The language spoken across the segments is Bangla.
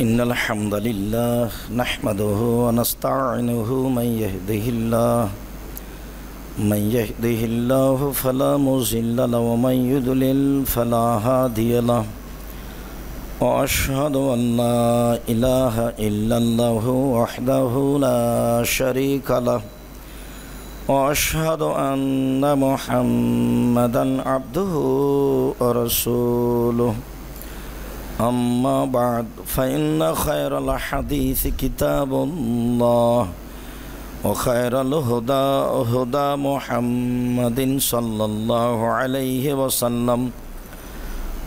إن الحمد لله نحمده ونستعينه من يهده الله من يهده الله فلا مضل له ومن يضلل فلا هادي له وأشهد أن لا إله إلا الله وحده لا شريك له وأشهد أن محمدا عبده ورسوله. أما بعد فإن خير الحديث كتاب الله وخير الهدى هدى محمد صلى الله عليه وسلم.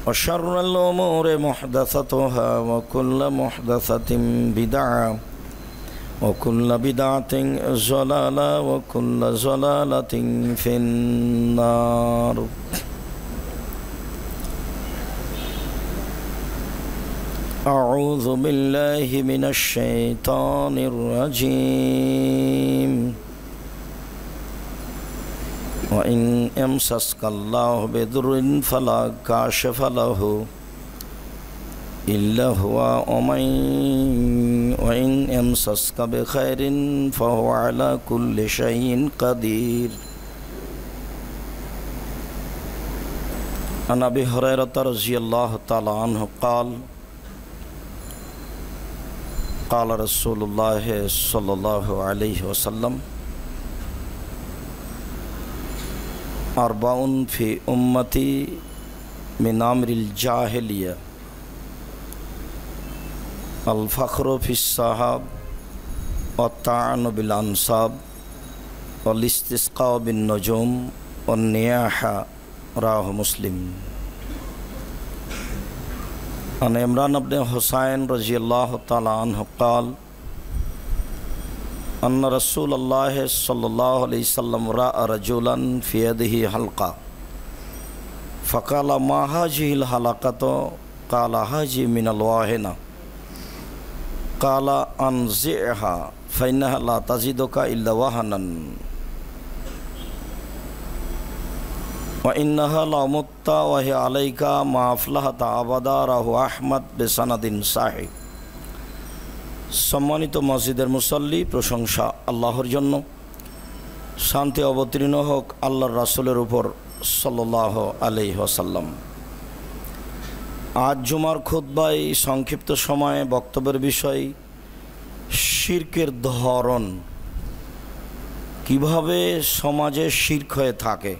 وشر الأمور محدثتها وكل محدثة بدعة. وكل بدعة ضلالة وكل ضلالة في النار. أعوذ بالله من الشيطان الرجيم. وإن يمسسك الله بضر فلا كاشف له. إلا هو ومن وإن يمسسك بخير فهو على كل شيء قدير. عن أبي هريرة رضي الله تعالى عنه قال قال رسول الله صلى الله عليه وسلم أربع في أمتي من أمر الجاهلية. الفخر فی الصحاب اور تعن بالانصاب اور لستقاء بن نجوم راہ مسلم۔ ان عمران ابن حسین رضی اللہ تعالیٰ عنہ قال، ان رسول اللہ صلی اللہ علیہ وسلم را رجولا فی یده حلقہ۔ فقال، ما هذه الحلقه قال، هذه من الواهنه قال أنزعها فإنها لا تزيدك إلا وهنا وإنها لمت وهي عليك ما أفلحت أبدا রাহু আহমদ বেসানাদিন সাহেব সম্মানিত মসজিদের মুসল্লি প্রশংসা আল্লাহর জন্য শান্তি অবতীর্ণ হোক আল্লাহর রাসুলের উপর সাল্লাহ আলি ওসাল্লাম আজ জুমার খুদ্বাই সংক্ষিপ্ত সময়ে বক্তব্যের বিষয়, শির্কের ধরন। কীভাবে সমাজে শির্ক হয়ে থাকে?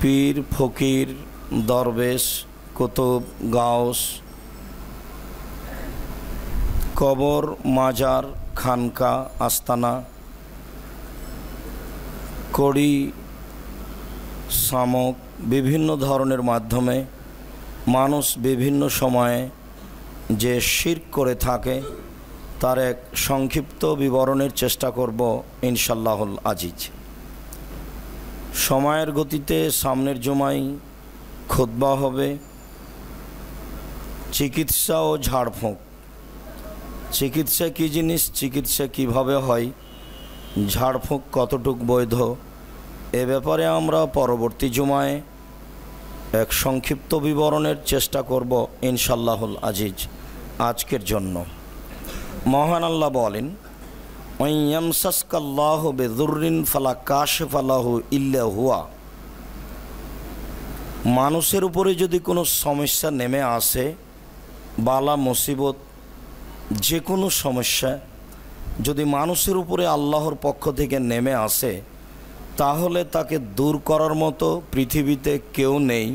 পীর, ফকির, দরবেশ, কুতুব, গাউস, কবর, মাজার, খানকা, আস্তানা, কড়ি, শামক বিভিন্ন ধরনের মাধ্যমে মানুষ বিভিন্ন সময়ে যে শির করে থাকে, তার এক সংক্ষিপ্ত বিবরণের চেষ্টা করব ইনশাল্লাহুল আজিজ। সময়ের গতিতে সামনের জমাই খোদবা হবে, চিকিৎসা ও ঝাড়ফুঁক। চিকিৎসা কী জিনিস, চিকিৎসা কীভাবে হয়, ঝাড়ফুঁক কতটুক বৈধ, এ ব্যাপারে আমরা পরবর্তী জমায় এক সংক্ষিপ্ত বিবরণের চেষ্টা করব ইনশাল্লাহুল আজিজ আজকের জন্য। মহান আল্লাহ বলেন ফালা কাশ ফালাহু ইল্লা হুয়া। মানুষের উপরে যদি কোনো সমস্যা নেমে আসে, বালা, মুসিবত যে কোনো সমস্যা, যদি মানুষের উপরে আল্লাহর পক্ষ থেকে নেমে আসে তাহলে তাকে দূর করার মতো পৃথিবীতে কেউ নেই,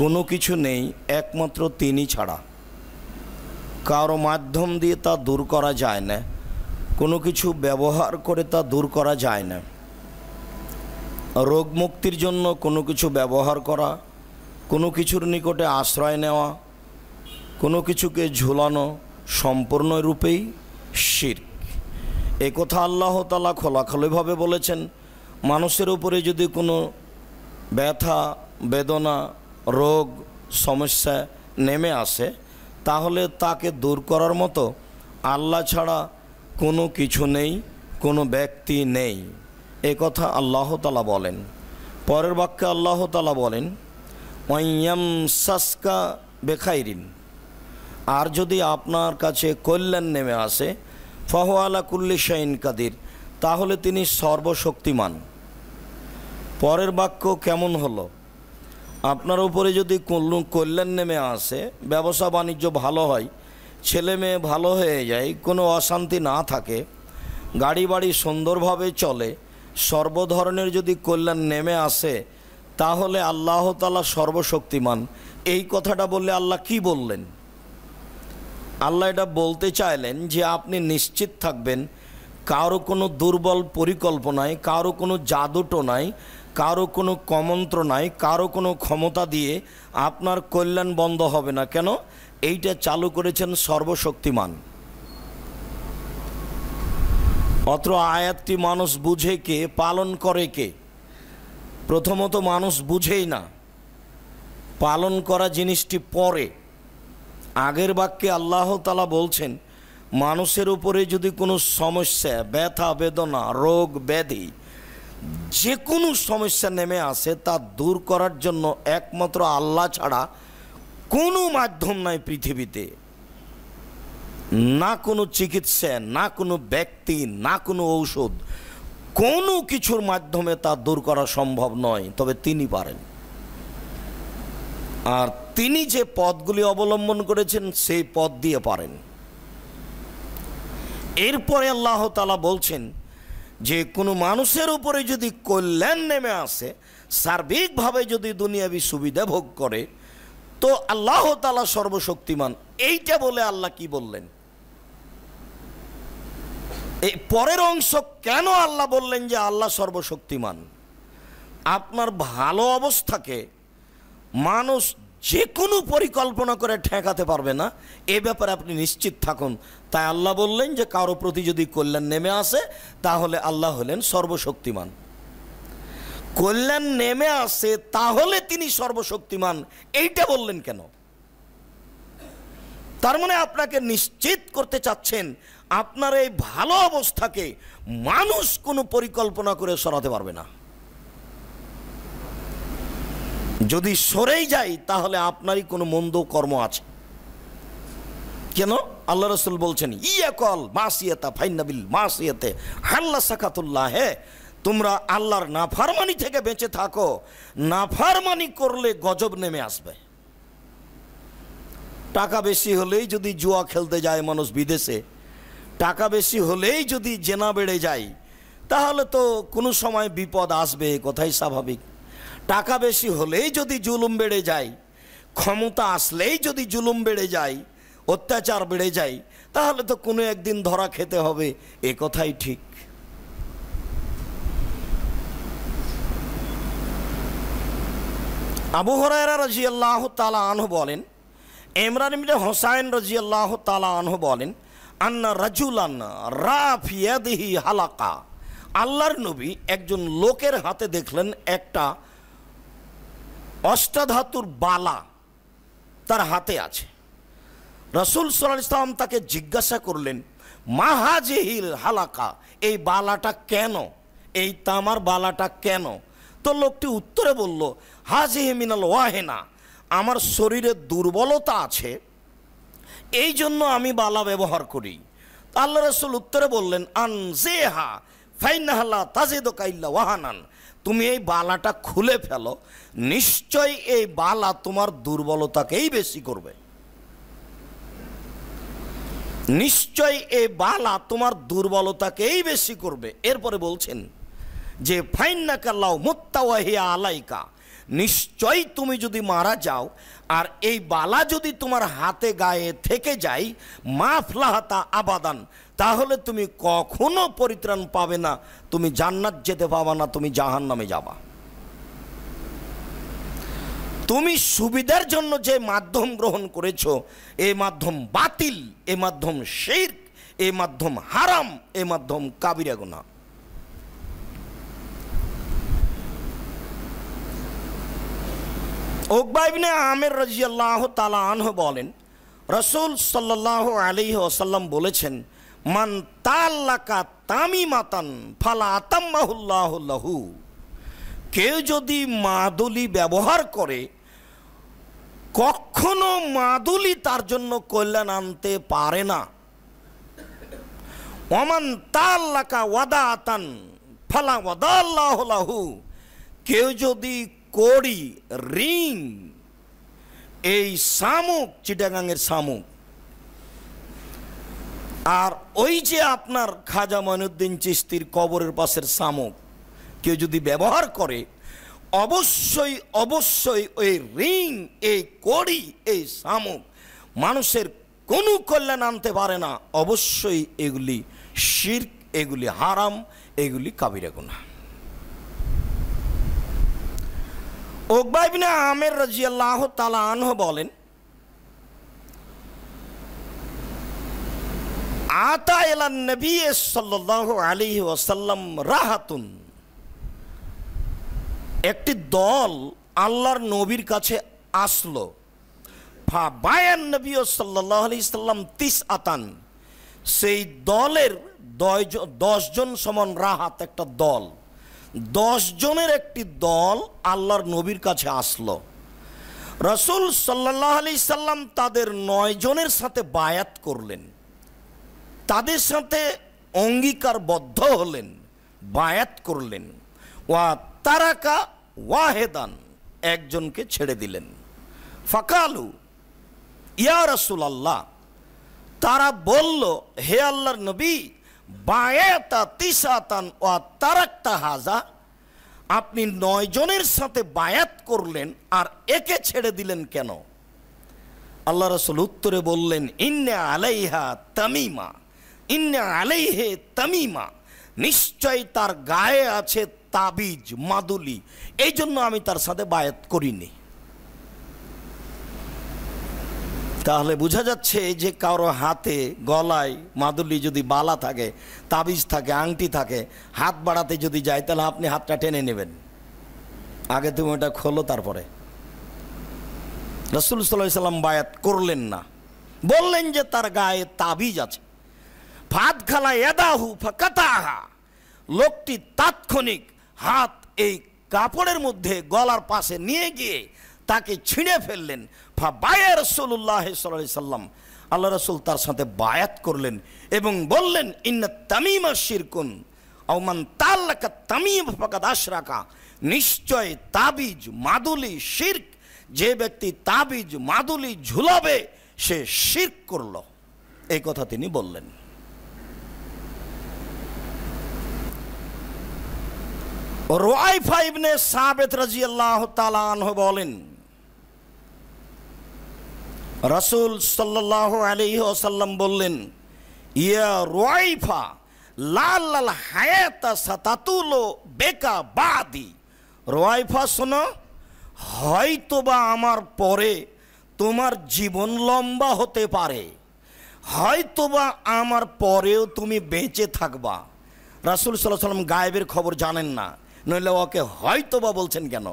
কোনো কিছু নেই, একমাত্র তিনি ছাড়া। কারও মাধ্যম দিয়ে তা দূর করা যায় না, কোনো কিছু ব্যবহার করে তা দূর করা যায় না। রোগ মুক্তির জন্য কোনো কিছু ব্যবহার করা, কোনো কিছুর নিকটে আশ্রয় নেওয়া, কোনো কিছুকে ঝুলানো সম্পূর্ণরূপেই শির্ক। এ কথা আল্লাহ তালা খোলাখলিভাবে বলেছেন মানুষের উপরে যদি কোনো ব্যথা, বেদনা, রোগ, সমস্যা নেমে আসে, তাহলে তাকে দূর করার মতো আল্লাহ ছাড়া কোনো কিছু নেই, কোনো ব্যক্তি নেই। এ কথা আল্লাহ তালা বলেন। পরের বাক্যে আল্লাহ তালা বলেন ওয়াইয়াম সাসকা বেখাইরিন। আর যদি আপনার কাছে কল্যাণ নেমে আসে ফহওয়ালা কুল্লি শাইন কাদির, তাহলে তিনি সর্বশক্তিমান। পরের বাক্য কেমন হলো? আপনার উপরে যদি কল্যাণ নেমে আসে, ব্যবসা বাণিজ্য ভালো হয়, ছেলে মেয়ে ভালো হয়ে যায়, কোনো অশান্তি না থাকে, গাড়ি বাড়ি সুন্দরভাবে চলে সর্বধরনের যদি কল্যাণ নেমে আসে, তাহলে আল্লাহ তালা সর্বশক্তিমান। এই কথাটা বললে আল্লাহ কি বললেন? আল্লাহ এটা বলতে চাইলেন যে আপনি নিশ্চিত থাকবেন, কারও কোনো দুর্বল পরিকল্পনায়, কারও কোনো জাদুটোনায় কারও কোনো কমন্ত্রণায় কারও কোনো ক্ষমতা দিয়ে আপনার কল্যাণ বন্ধ হবে না। কেন? এইটা চালু করেছেন সর্বশক্তিমান। অত্র আয়াতটি মানুষ বুঝে কে, পালন করে কে? প্রথমত মানুষ বুঝেই না, পালন করা জিনিসটি পরে। আগের বাক্যে আল্লাহ তালা বলছেন, মানুষের উপরে যদি কোনো সমস্যা, ব্যথা, বেদনা, রোগ, ব্যাধি যে কোনো সমস্যা নেমে আসে, তা দূর করার জন্য একমাত্র আল্লাহ ছাড়া কোনো মাধ্যম নাই পৃথিবীতে। না কোনো চিকিৎসা, না কোনো ব্যক্তি, না কোনো ঔষধ, কোনো কিছুর মাধ্যমে তা দূর করা সম্ভব নয়, তবে তিনি পারেন। আর তিনি যে পদগুলি অবলম্বন করেছেন, সেই পদ দিয়ে পারেন। এরপরে আল্লাহ তালা বলছেন যে কোনো মানুষের উপরে যদি কল্যাণ নেমে আসে, সার্বিকভাবে যদি দুনিয়াবি সুবিধা ভোগ করে, তো আল্লাহ তালা সর্বশক্তিমান। এইটা বলে আল্লাহ কি বললেন? এই পরের অংশ কেন আল্লাহ বললেন যে আল্লাহ সর্বশক্তিমান? আপনার ভালো অবস্থাকে মানুষ যে কোনো পরিকল্পনা করে ঠেকাতে পারবে না, এ ব্যাপারে আপনি নিশ্চিত থাকুন। তাই আল্লাহ বললেন যে, কারও প্রতি যদি কল্যাণ নেমে আসে, তাহলে আল্লাহ হলেন সর্বশক্তিমান। কল্যাণ নেমে আসে, তাহলে তিনি সর্বশক্তিমান। এইটা বললেন কেন? তার মানে আপনাকে নিশ্চিত করতে চাচ্ছেন, আপনার এই ভালো অবস্থাকে মানুষ কোনো পরিকল্পনা করে সরাতে পারবে না। যদি সরেই যাই, তাহলে আপনারই কোনো মন্দ কর্ম আছে। কেন? আল্লাহ রসুল বলছেন, ইয়া কল মাসিয়াতা ফাইনাবিল মাসিয়াতে হাল্লা সাকাতুল্লাহ হে, তোমরা আল্লাহর নাফারমানি থেকে বেঁচে থাকো। নাফারমানি করলে গজব নেমে আসবে। টাকা বেশি হলেই যদি জুয়া খেলতে যায় মানুষ বিদেশে, টাকা বেশি হলেই যদি জেনা বেড়ে যায়, তাহলে তো কোনো সময় বিপদ আসবে কথাই স্বাভাবিক। টাকা বেশি হলেই যদি জুলুম বেড়ে যায়, ক্ষমতা আসলেই যদি জুলুম বেড়ে যায়, অত্যাচার বেড়ে যায়, তাহলে তো কোনো একদিন ধরা খেতে হবে, এ কথাই ঠিক। আবু হরায়রা রাজি আল্লাহ তালা আনহু বলেন, ইমরান ইবনে হোসাইন রাজি আল্লাহ তালা আনহু বলেন, আন্না রাজুলান রাফিয়াদিহি হালাকা। আল্লাহর নবী একজন লোকের হাতে দেখলেন একটা অষ্টাধাতুর বালা তার হাতে আছে। রসুল সাল্লাহ ইসলাম তাকে জিজ্ঞাসা করলেন মাহাজিহিল হালাকা? এই বালাটা কেন? এই তামার বালাটা কেন? তো লোকটি উত্তরে বলল, হাজিহি মিনাল ওয়াহেনা, আমার শরীরে দুর্বলতা আছে, এই জন্য আমি বালা ব্যবহার করি। আল্লাহ রসুল উত্তরে বললেন আন জেহা ফাইনাহাল্লা তাজেদ কাইল্লা ওয়াহানান। তুমি এই বালাটা খুলে ফেলো নিশ্চয় এই বালা তোমার দুর্বলতাকেই বেশি করবে। নিশ্চয় এই বালা তোমার দুর্বলতাকেই বেশি করবে। এরপরে বলছেন যে ফাইন্না কাল্লাও মুত্তাওয়াহিয়া আলাইকা। নিশ্চয় তুমি যদি মারা যাও, আর এই বালা যদি তোমার হাতে গায়ে থেকে যায়, মাফলাহাতা আবাদান তাহলে তুমি কখনো পরিত্রাণ পাবে না। তুমি জান্নাত যেতে পাবা না, তুমি জাহান নামে যাবা। তুমি সুবিধার জন্য যে মাধ্যম গ্রহণ করেছ, এ মাধ্যম বাতিল, এ মাধ্যম শের এ মাধ্যম হারাম, এ মাধ্যম কাবিরা গুনা ওকবাইবিনে আমের রাজিয়াল্লাহ তালা আনহ বলেন, রসুল সাল্লাহ আলী ওসাল্লাম বলেছেন মান তাল্লাকা তামিমাতান ফালা আতাম্মাহুল্লাহ লাহু। কেউ যদি মাদুলি ব্যবহার করে, কখনো মাদুলি তার জন্য কল্যাণ আনতে পারে না। ওমান তাল্লাকা ওয়াদা আতান ফালা ওয়াদা আল্লাহ লাহু। কেউ যদি কড়ি, রিং, এই শামুক, চিটাগাঙের শামুক আর ওই যে আপনার খাজা মঈনুদ্দিন চিস্তির কবরের পাশের শামুক, কেউ যদি ব্যবহার করে, অবশ্যই অবশ্যই ওই রিং, এই কড়ি, এই শামুক মানুষের কোনো কল্যাণ আনতে পারে না। অবশ্যই এগুলি শির এগুলি হারাম, এগুলি কাবিরা গুনাহ। ওকবাইবিনা আমের রাজিয়াল্লাহ তালা আনহ বলেন আতা এলান নবী সাল্লাহ আলী ওয়াসাল্লাম রাহাতুন। একটি দল আল্লাহর নবীর কাছে আসলো। ফা বায়ান নবী সাল্লাহ আলি সাল্লাম তিস আতান সেই দলের দশ- দশজন সমান রাহাত একটা দল। জনের একটি দল আল্লাহর নবীর কাছে আসলো। রসুল সাল্লাহ আলি সাল্লাম তাদের নয় জনের সাথে বায়াত করলেন। তাদের সাথে অঙ্গীকারবদ্ধ হলেন, বায়াত করলেন। ওয়া তারাকা ওয়াহেদান, একজনকে ছেড়ে দিলেন। ফাকালু, ইয়া রসুল আল্লাহ তারা বলল, হে আল্লাহর নবী, বায়াতা তিসাতান ওয়া তারাক্তা হাজা, আপনি নয় জনের সাথে বায়াত করলেন, আর একে ছেড়ে দিলেন কেন? আল্লাহ রসুল উত্তরে বললেন, ইন্না আলাইহা তামিমা। ইন্না আলাইহে তামিমা। নিশ্চয় তার গায়ে আছে তাবিজ, মাদুলি। এই জন্য আমি তার সাথে বায়াত করিনি। তাহলে বোঝা যাচ্ছে যে কারও হাতে, গলায় মাদুলি যদি বালা থাকে, তাবিজ থাকে, আংটি থাকে, হাত বাড়াতে যদি যায়, তাহলে আপনি হাতটা টেনে নেবেন। আগে তুমি ওটা খোলো তারপরে। রসুল সাল্লাম বায়াত করলেন না। বললেন যে তার গায়ে তাবিজ আছে। ফাত খালা এদাহু ফাকাতাহা লোকটি তাৎক্ষণিক হাত এই কাপড়ের মধ্যে গলার পাশে নিয়ে গিয়ে তাকে ছিঁড়ে ফেললেন। ফা বায়া রসুল্লাহ সাল্লাম। আল্লাহ রসুল তার সাথে বায়াত করলেন এবং বললেন, ইন্না তামিমা শিরকুন অমান তাল্লাকা তামিম ফাকাদ আশরাকা। নিশ্চয় তাবিজ মাদুলি শির্ক, যে ব্যক্তি তাবিজ মাদুলি ঝুলাবে, সে শির্ক করল। এই কথা তিনি বললেন। রোয়াইফা ইবনে সাবেত রাজিয়াল্লাহ তাআলা আনহু বলেন, রাসূল সাল্লাল্লাহু আলাইহি ওয়াসাল্লাম বললেন, ইয়া রোয়াইফা লাল লাল হায়াতা সাতাতুলো বেকা বাদি। রোয়াইফা শোনো, হয়তোবা আমার পরে তোমার জীবন লম্বা হতে পারে, হয়তোবা আমার পরেও তুমি বেঁচে থাকবা। রাসুল সাল্লাহ সাল্লাম গায়েবের খবর জানেন না। নইলে ওকে হয়তোবা বলছেন কেন?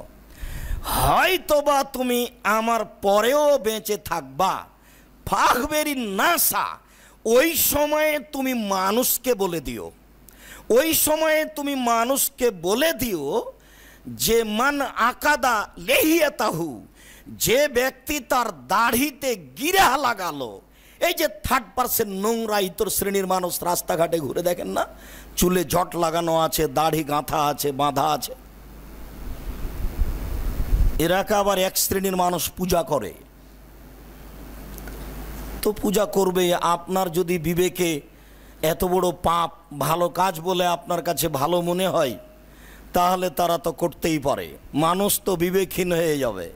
হয়তোবা তুমি আমার পরেও বেঁচে থাকবা। ফাহবেরি নাসা, ওই সময়ে তুমি মানুষকে বলে দিও। ওই সময়ে তুমি মানুষকে বলে দিও যে, মান আকাদা লেহিয়াতাহু, যে ব্যক্তি তার দাড়িতে গিরা লাগালো। এই যে থার্ড পার্সেন্ট নোংরা ইতর শ্রেণির মানুষ রাস্তাঘাটে ঘুরে দেখেন না? চুলে জট লাগানো আছে, দাড়ি গাঁথা আছে, বাঁধা আছে। এরাকে আবার এক শ্রেণির মানুষ পূজা করে। তো পূজা করবে, আপনার যদি বিবেকে এত বড় পাপ, ভালো কাজ বলে আপনার কাছে ভালো মনে হয়, তাহলে তারা তো করতেই পারে। মানুষ তো বিবেকহীন হয়ে যাবে।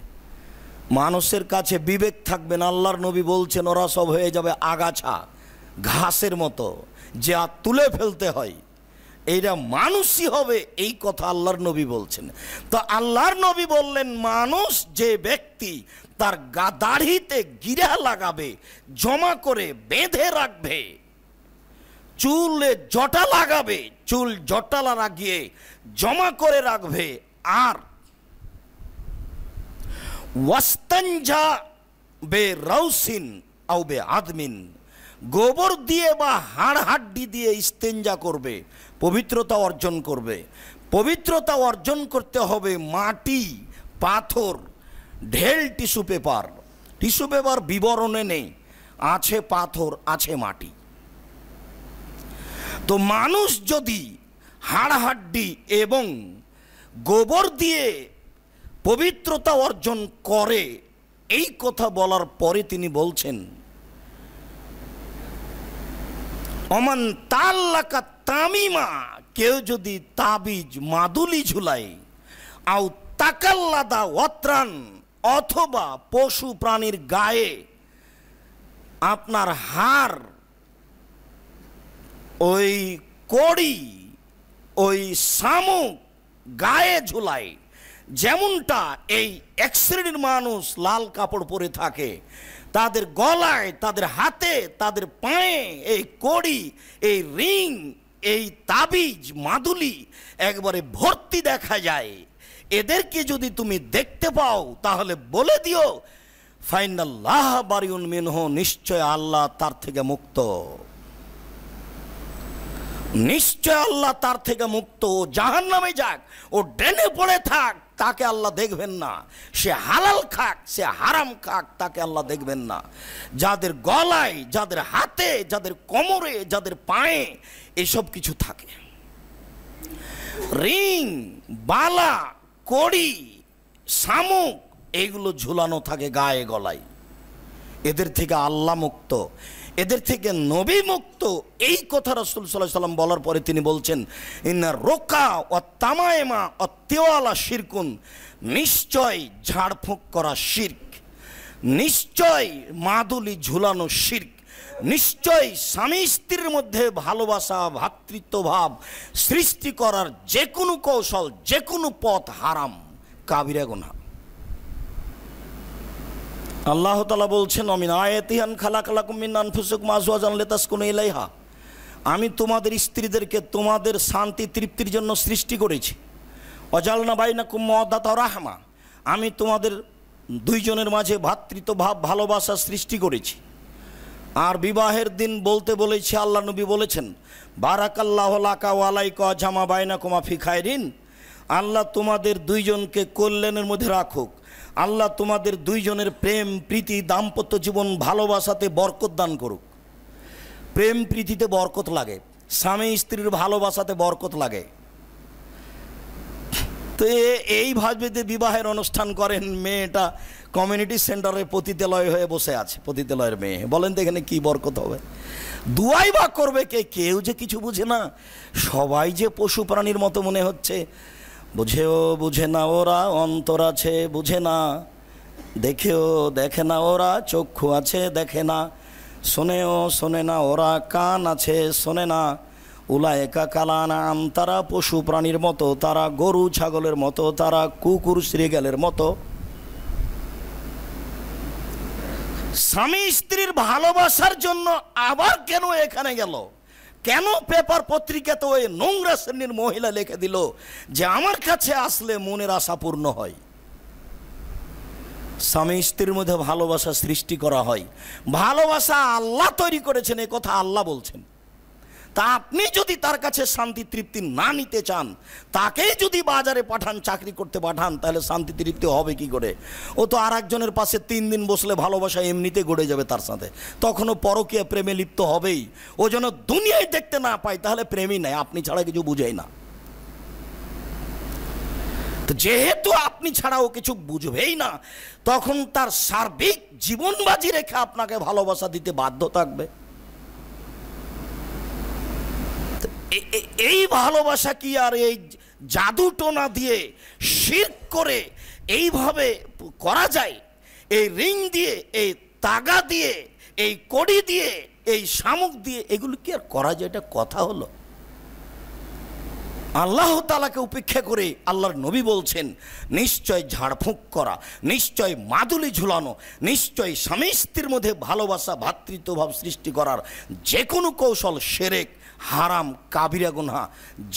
মানুষের কাছে বিবেক থাকবে না, আল্লাহর নবী বলছেন, ওরা সব হয়ে যাবে আগাছা, ঘাসের মতো, যা তুলে ফেলতে হয়। এইটা মানুষই হবে এই কথা আল্লাহর নবী বলছেন। তো আল্লাহর নবী বললেন, মানুষ যে ব্যক্তি তার দাড়িতে গিরা লাগাবে, জমা করে বেঁধে রাখবে, চুলে জটা লাগাবে, চুল জটা লাগিয়ে জমা করে রাখবে, আর ওয়াস্তানজা বে রাউসিন আও বে আদমিন, গোবর দিয়ে বা হাড় হাড্ডি দিয়ে ইস্তেঞ্জা করবে পবিত্রতা অর্জন করবে। পবিত্রতা অর্জন করতে হবে মাটি, পাথর, ঢেল, টিস্যু পেপার। টিস্যু পেপার বিবরণে নেই, আছে পাথর, আছে মাটি। তো মানুষ যদি হাড়হাড্ডি এবং গোবর দিয়ে পবিত্রতা অর্জন করে, এই কথা বলার পরে তিনি বলছেন অমান তাল্লাকা তামিমা, কেউ যদি তাবিজ মাদুলি ঝুলায় আও তাকাল্লাদা অত্রান অথবা পশু প্রাণীর গায়ে আপনার হাড়, ওই কড়ি, ওই শামুক গায়ে ঝুলাই, যেমনটা এই এক শ্রেণির মানুষ লাল কাপড় পরে থাকে তাদের গলায়, তাদের হাতে, তাদের পায়ে এই কড়ি, এই রিং, এই তাবিজ, মাদুলি একবারে ভর্তি দেখা যায়। এদেরকে যদি তুমি দেখতে পাও, তাহলে বলে দিও, ফাইনাল্লাহ বারিউন মিনহ, নিশ্চয় আল্লাহ তার থেকে মুক্ত। নিশ্চয় আল্লাহ তার থেকে মুক্ত। ও জাহান নামে যাক, ও ডেনে পড়ে থাক তাকে আল্লাহ দেখবেন না। সে হালাল খাক, সে হারাম খাক, তাকে আল্লাহ দেখবেন না। যাদের গলায়, যাদের হাতে, যাদের কোমরে, যাদের পায়ে এসব কিছু থাকে। রিং, বালা, কড়ি, শামুক এইগুলো ঝুলানো থাকে গায়ে, গলায়। এদের থেকে আল্লাহ মুক্ত। এদের থেকে নবী মুক্ত। এই কথা রসুল সাল্লাহ সাল্লাম বলার পরে তিনি বলছেন, ইন্না রোকা ও তামায়মা ও তেওয়ালা শিরকুন। নিশ্চয় ঝাড়ফুঁক করা শির্ক। নিশ্চয় মাদুলি ঝুলানো শির্ক। নিশ্চয় স্বামী স্ত্রীর মধ্যে ভালোবাসা ভ্রাতৃত্বভাব সৃষ্টি করার যে কোনো কৌশল যে কোনো পথ হারাম। কাবিরা গুনা আল্লাহ তালা বলছেন, অমিন আয়াতিহান খালা খালা কুমিন আনফুসুক মাজওয়াজান লেতাস কোন ইলাইহা। আমি তোমাদের স্ত্রীদেরকে তোমাদের শান্তি তৃপ্তির জন্য সৃষ্টি করেছি। অজালনা বাইনা কুম্মদাতা রাহমা। আমি তোমাদের দুইজনের মাঝে ভ্রাতৃত্ব ভাব, ভালোবাসা সৃষ্টি করেছি। আর বিবাহের দিন বলতে বলেছি, আল্লাহ নবী বলেছেন, বারাকাল্লাহ লাকা ওয়ালাইকা জামা বাইনা কুমা ফিখায়রিন আল্লাহ তোমাদের দুইজনকে কল্যাণের মধ্যে রাখুক। আল্লাহ তোমাদের দুইজনের প্রেম, প্রীতি, দাম্পত্য জীবন ভালোবাসাতে বরকত দান করুক। প্রেম, প্রীতিতে বরকত লাগে। স্বামী স্ত্রীর ভালোবাসাতে বরকত লাগে। তো এ- এইভাবে যে বিবাহের অনুষ্ঠান করেন মেয়েটা কমিউনিটি সেন্টারে পতিতালয় হয়ে বসে আছে, পতিতালয়ের মেয়ে। বলেন তো এখানে কি বরকত হবে? দুয়াই বা করবে কে? কেউ যে কিছু বুঝে না। সবাই যে পশু প্রাণীর মতো মনে হচ্ছে। বুঝেও বুঝে না ওরা, অন্তর আছে বুঝে না। দেখেও দেখে না ওরা, চক্ষু আছে দেখে না। শোনেও শোনে না ওরা, কান আছে শোনে না। উলায়কা কালানাম তারা পশু প্রাণীর মতো, তারা গরু ছাগলের মতো, তারা কুকুর শ্রীগালের মতো। স্বামী স্ত্রীর ভালোবাসার জন্য আবার কেন এখানে গেল? কেন পেপার পত্রিকাতে ওই নোংরা শ্রেণির মহিলা লিখে দিল যে আমার কাছে আসলে মনের আশা পূর্ণ হয়? স্বামী স্ত্রীর মধ্যে ভালোবাসা সৃষ্টি করা হয়। ভালোবাসা আল্লাহ তৈরি করেছেন, এ কথা আল্লাহ বলছেন। তা আপনি যদি তার কাছে শান্তি, তৃপ্তি না নিতে চান, তাকেই যদি বাজারে পাঠান, চাকরি করতে পাঠান, তাহলে শান্তি, তৃপ্তি হবে কি করে? ও তো আর একজনের পাশে তিন দিন বসলে ভালোবাসা এমনিতে গড়ে যাবে তার সাথে। তখনও পরকীয়া প্রেমে লিপ্ত হবেই। ও যেন দুনিয়ায় দেখতে না পায়, তাহলে প্রেমই নাই, আপনি ছাড়া কিছু বুঝেই না। যেহেতু আপনি ছাড়া ও কিছু বুঝবেই না, তখন তার সার্বিক জীবন বাজি রেখে আপনাকে ভালোবাসা দিতে বাধ্য থাকবে তো এ- এ- এই ভালোবাসা কি আর এই জাদু টোনা দিয়ে শির করে এইভাবে করা যায়? এই রিং দিয়ে, এই তাগা দিয়ে, এই কড়ি দিয়ে, এই শামুক দিয়ে, এগুলো কি আর করা যায়? এটা কথা হলো। আল্লাহ তালাকে উপেক্ষা করে আল্লাহর নবী বলছেন, নিশ্চয় ঝাড়ফুঁক করা, নিশ্চয় মাদুলি ঝুলানো, নিশ্চয় স্বামী স্ত্রীর মধ্যে ভালোবাসা ভ্রাতৃত্বভাব সৃষ্টি করার যে কোনো কৌশল সেরেক হারাম, কাবিরা গুনহা।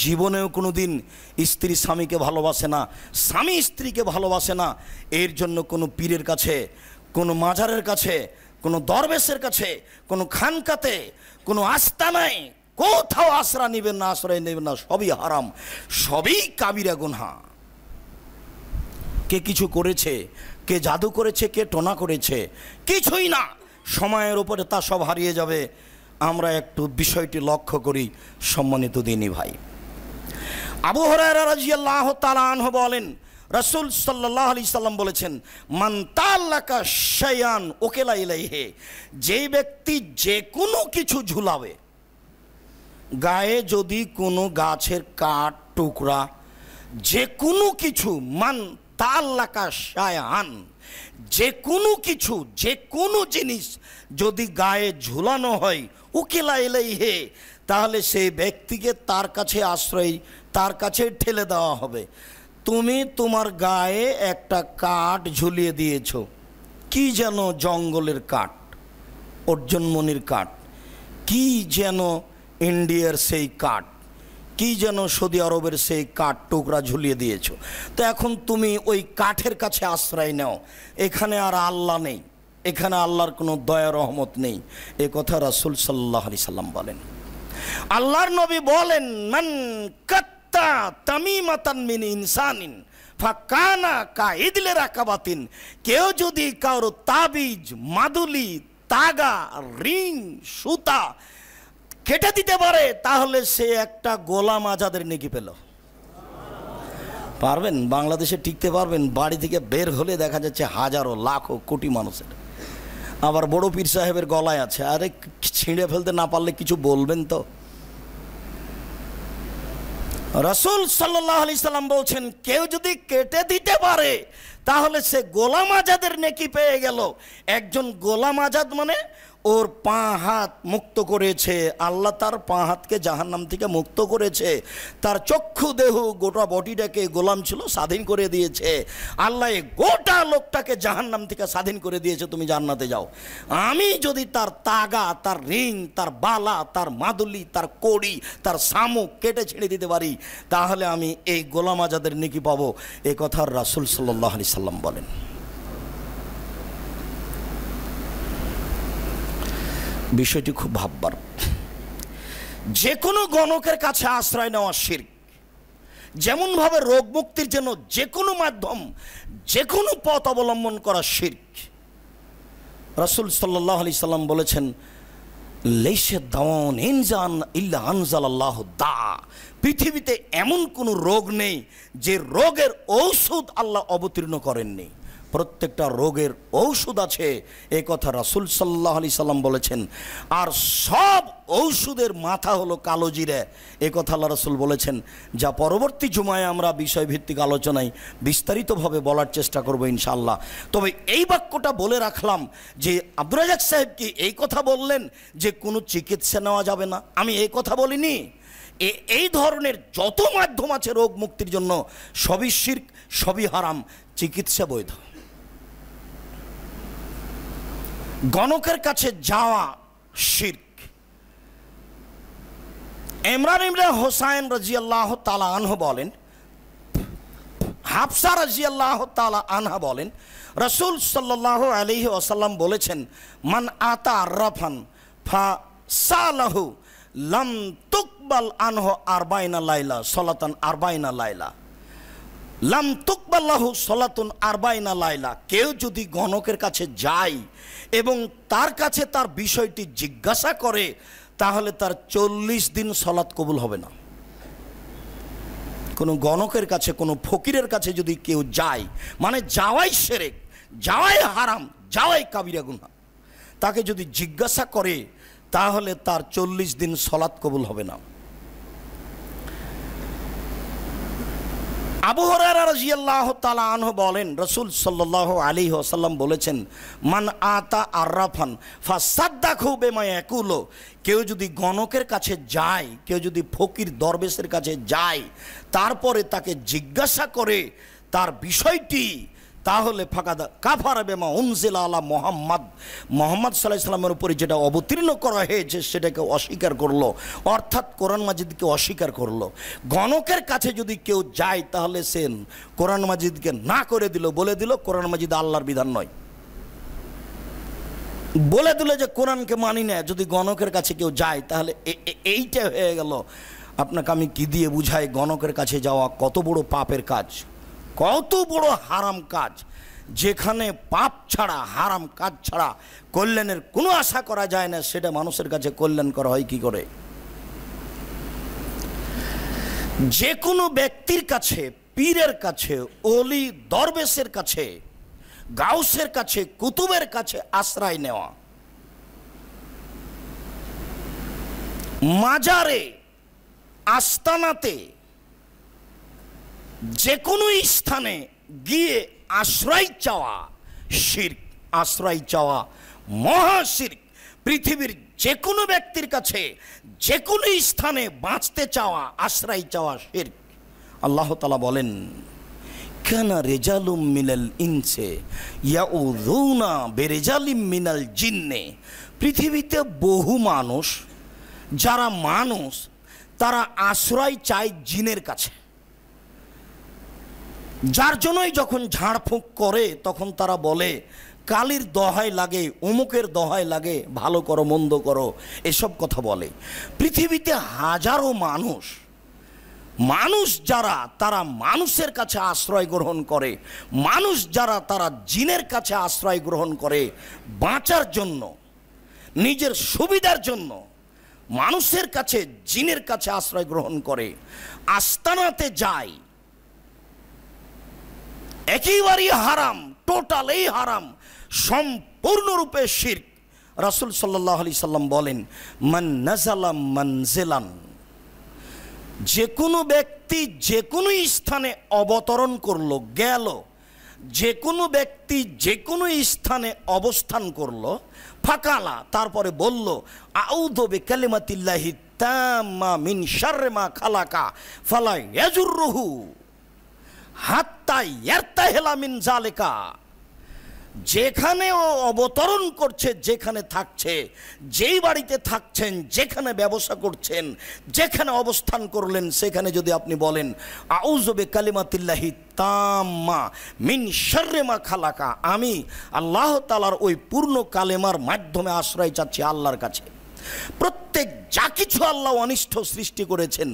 জীবনেও কোনো দিন স্ত্রী স্বামীকে ভালোবাসে না, স্বামী স্ত্রীকে ভালোবাসে না। এর জন্য কোনো পীরের কাছে, কোনো মাজারের কাছে, কোনো দরবেশের কাছে, কোনো খানকাতে, কোনো আস্থা নাই কোথাও আশ্রয় নেবেন না, আশ্রয় নেবেন না, সবই হারাম, সবই কাবিরা গুনহা। কে কিছু করেছে, কে জাদু করেছে, কে টোনা করেছে, কিছুই না। সময়ের উপরে তা সব হারিয়ে যাবে। আমরা একটু বিষয়টি লক্ষ্য করি, সম্মানিত দিনী ভাই। আবু হরাইরা রাজিয়াল্লাহ বলেন, রসুল সাল্লাহ আলি সাল্লাম বলেছেন, মান তাল্লাকা শায়ান ওকেলা ইলাইহে যে ব্যক্তি যে কোনো কিছু ঝুলাবে, গায়ে যদি কোনো গাছের কাঠ, টুকরা যে কোনো কিছু, মান তাল্লাকা শায়ান যে কোনো কিছু যে কোনো জিনিস যদি গায়ে ঝুলানো হয় উকিলা এলাই হে তাহলে সেই ব্যক্তিকে তার কাছে আশ্রয়, তার কাছে ঠেলে দেওয়া হবে। তুমি তোমার গায়ে একটা কাঠ ঝুলিয়ে দিয়েছ। কি যেন জঙ্গলের কাঠ, অর্জুনমণির কাঠ। কি যেন ইন্ডিয়ার সেই কাঠ, কি যেন সৌদি আরবের সেই কাঠ টুকরা ঝুলিয়ে দিয়েছ। তো এখন তুমি ওই কাঠের কাছে আশ্রয় নাও, এখানে আর আল্লাহ নেই। এখানে আল্লাহর কোনো দয়া রহমত নেই। এ কথা রাসুল সাল্লাহ আলি সাল্লাম বলেন। আল্লাহর নবী বলেন, মান কাত্তা তামিমাতান মিন ইনসানিন, ফাকানা কা ইদলে রাকাবাতিন, কেউ যদি কারও তাবিজ, মাদুলি, তাগা, রিং, সুতা কেটে দিতে পারে, তাহলে সে একটা গোলাম আজাদের নেকি পেল। পারবেন? বাংলাদেশে টিকতে পারবেন? বাড়ি থেকে বের হলে দেখা যাচ্ছে হাজারো, লাখো, কোটি মানুষের। আবার বড় পীর সাহেবের গলায় আছে। আরে, ছিঁড়ে ফেলতে না পারলে কিছু বলবেন তো? রসুল সাল্লাহ আলি সাল্লাম বলছেন, কেউ যদি কেটে দিতে পারে, তাহলে সে গোলাম আজাদের নেকি পেয়ে গেল। একজন গোলাম আজাদ মানে ওর পা হাত মুক্ত করেছে, আল্লাহ তার পা হাতকে জাহান্নাম থেকে মুক্ত করেছে, তার চক্ষু দেহ গোটা বডিটাকে গোলাম ছিল, স্বাধীন করে দিয়েছে। আল্লাহ গোটা লোকটাকে জাহান্নাম থেকে স্বাধীন করে দিয়েছে, তুমি জান্নাতে যাও। আমি যদি তার তাগা, তার রিং, তার বালা, তার মাদুলি, তার কড়ি, তার শামুক কেটে ছেড়ে দিতে পারি, তাহলে আমি এই গোলাম আজাদের নেকি পাবো। এ কথা রাসুল সাল্লাহ আলি সাল্লাম বলেন। বিষয়টি খুব ভাববার। যে কোনো গণকের কাছে আশ্রয় নেওয়া শির্ক, যেমনভাবে রোগ মুক্তির জন্য যে কোনো মাধ্যম যে কোনো পথ অবলম্বন করা শির্ক। রাসুল সাল্লাহ আলি সাল্লাম বলেছেন লেসে দাওন ইনজান ইল্লা আনজাল আল্লাহ দা। পৃথিবীতে এমন কোনো রোগ নেই যে রোগের ঔষধ আল্লাহ অবতীর্ণ করেননি। প্রত্যেকটা রোগের ঔষধ আছে। এ কথা রাসুল সাল্লাহ আলি সাল্লাম বলেছেন। আর সব ঔষধের মাথা হলো কালো জিরে। এ কথা আল্লাহ রসুল বলেছেন। যা পরবর্তী জুমায় আমরা বিষয়ভিত্তিক আলোচনায় বিস্তারিতভাবে বলার চেষ্টা করব ইনশাল্লাহ তবে এই বাক্যটা বলে রাখলাম যে আব্দুর রাজাক সাহেব কি এই কথা বললেন যে কোনো চিকিৎসা নেওয়া যাবে না? আমি এই কথা বলিনি। এই ধরনের যত মাধ্যম আছে রোগ মুক্তির জন্য সবই শির্ক, সবই হারাম, চিকিৎসা বৈধ। গণকের কাছে যাওয়া শির্ক। ইমরান ইমরান হোসাইন রাজিয়াল্লাহ তালা আনহ বলেন, হাফসা রাজিয়াল্লাহ তালা আনহা বলেন, রসুল সাল্লাহ আলহি ওসাল্লাম বলেছেন, মান আতা আর্রাফান ফা সালাহু লাম তুকবাল আনহ আরবাইনা লাইলা, সলাতান আরবাইনা লাইলা। লাম তুকবাল্লাহু সলাতুন আরবাইনা লাইলা। কেউ যদি গণকের কাছে যায় এবং তার কাছে তার বিষয়টি জিজ্ঞাসা করে, তাহলে তার চল্লিশ দিন সলাৎ কবুল হবে না। কোনো গণকের কাছে, কোনো ফকিরের কাছে যদি কেউ যায় মানে যাওয়াই সেরেক, যাওয়াই হারাম, যাওয়াই কাবিরা গুনা তাকে যদি জিজ্ঞাসা করে, তাহলে তার চল্লিশ দিন সলাৎ কবুল হবে না। আবু রাজিয়াল্লাহ তালা আনহ বলেন, রসুল সাল্লাহ আলী ওসাল্লাম বলেছেন, মান আতা আর্রাফান ফা সাদ্দাখু বেমায় একুলো কেউ যদি গণকের কাছে যায়, কেউ যদি ফকির দরবেশের কাছে যায়, তারপরে তাকে জিজ্ঞাসা করে, তার বিষয়টি তাহলে ফাঁকা কাফার বেমা উনজিলা আলা মোহাম্মদ। মোহাম্মদ সাল্লাহ সাল্লামের উপরে যেটা অবতীর্ণ করা হয়েছে, সেটাকে অস্বীকার করল। অর্থাৎ কোরআন মাজিদকে অস্বীকার করল। গণকের কাছে যদি কেউ যায়, তাহলে সে কোরআন মাজিদকে না করে দিল, বলে দিল, কোরআন মাজিদ আল্লাহর বিধান নয়। বলে দিলে যে কোরআনকে মানি না, যদি গণকের কাছে কেউ যায়, তাহলে এইটা হয়ে গেল। আপনাকে আমি কি দিয়ে বুঝাই? গণকের কাছে যাওয়া কত বড় পাপের কাজ? কত বড় হারাম কাজ। যেখানে পাপ ছাড়া, হারাম কাজ ছাড়া কল্যাণের কোনো আশা করা যায় না, সেটা মানুষের কাছে কল্যাণ করা হয় কি করে? যে কোনো ব্যক্তির কাছে, পীরের কাছে অলি দরবেশের কাছে, গাউসের কাছে, কুতুবের কাছে আশ্রয় নেওয়া। মাজারে, আস্তানাতে যে কোনো স্থানে গিয়ে আশ্রয় চাওয়া, শির্ক, আশ্রয় চাওয়া মহাশির্ক পৃথিবীর যে কোনো ব্যক্তির কাছে যে কোনো স্থানে বাঁচতে চাওয়া, আশ্রয় চাওয়া, শির্ক। আল্লাহ তালা বলেন, কেন রেজালুম মিনাল ইনসে ইয়াউযুনা বেরেজালিম মিনাল জিন্নে। পৃথিবীতে বহু মানুষ, যারা মানুষ, তারা আশ্রয় চায় জিনের কাছে। যার জন্যই যখন ঝাড়ফুঁক করে, তখন তারা বলে, কালির দহায় লাগে অমুকের দহায় লাগে, ভালো করো, মন্দ করো। এসব কথা বলে। পৃথিবীতে হাজারো মানুষ মানুষ যারা তারা মানুষের কাছে আশ্রয় গ্রহণ করে, মানুষ যারা তারা জিনের কাছে আশ্রয় গ্রহণ করে বাঁচার জন্য, নিজের সুবিধার জন্য, মানুষের কাছে, জিনের কাছে আশ্রয় গ্রহণ করে, আস্তানাতে যায়। একেবারেই হারাম, টোটালেই হারাম, সম্পূর্ণরূপে শির রাসুল সাল্লাহ আলি সাল্লাম বলেন, মান নাজালাম মনজেলান যে কোনো ব্যক্তি যে কোনো স্থানে অবতরণ করল, গেল যে কোনো ব্যক্তি যে কোনো স্থানে অবস্থান করল, ফাঁকালা, তারপরে বলল আউদবে কালিমাতিল্লাহি তাম্মা মিন শাররে মা খালাকা, ফালা ইয়াজুররুহু ইয়ার্তা হেলা মিন জালেকা। যেখানে ও অবতরণ করছে, যেখানে থাকছে, যেই বাড়িতে থাকছেন, যেখানে ব্যবসা করছেন, যেখানে অবস্থান করলেন, সেখানে যদি আপনি বলেন আউজবে কালিমাতিল্লাহি তাম্মা মিন শর্রেমা খালাকা, আমি আল্লাহ তালার ওই পূর্ণ কালেমার মাধ্যমে আশ্রয় চাচ্ছি আল্লাহর কাছে। প্রত্যেক যা কিছু আল্লাহ অনিষ্ট সৃষ্টি করেছেন,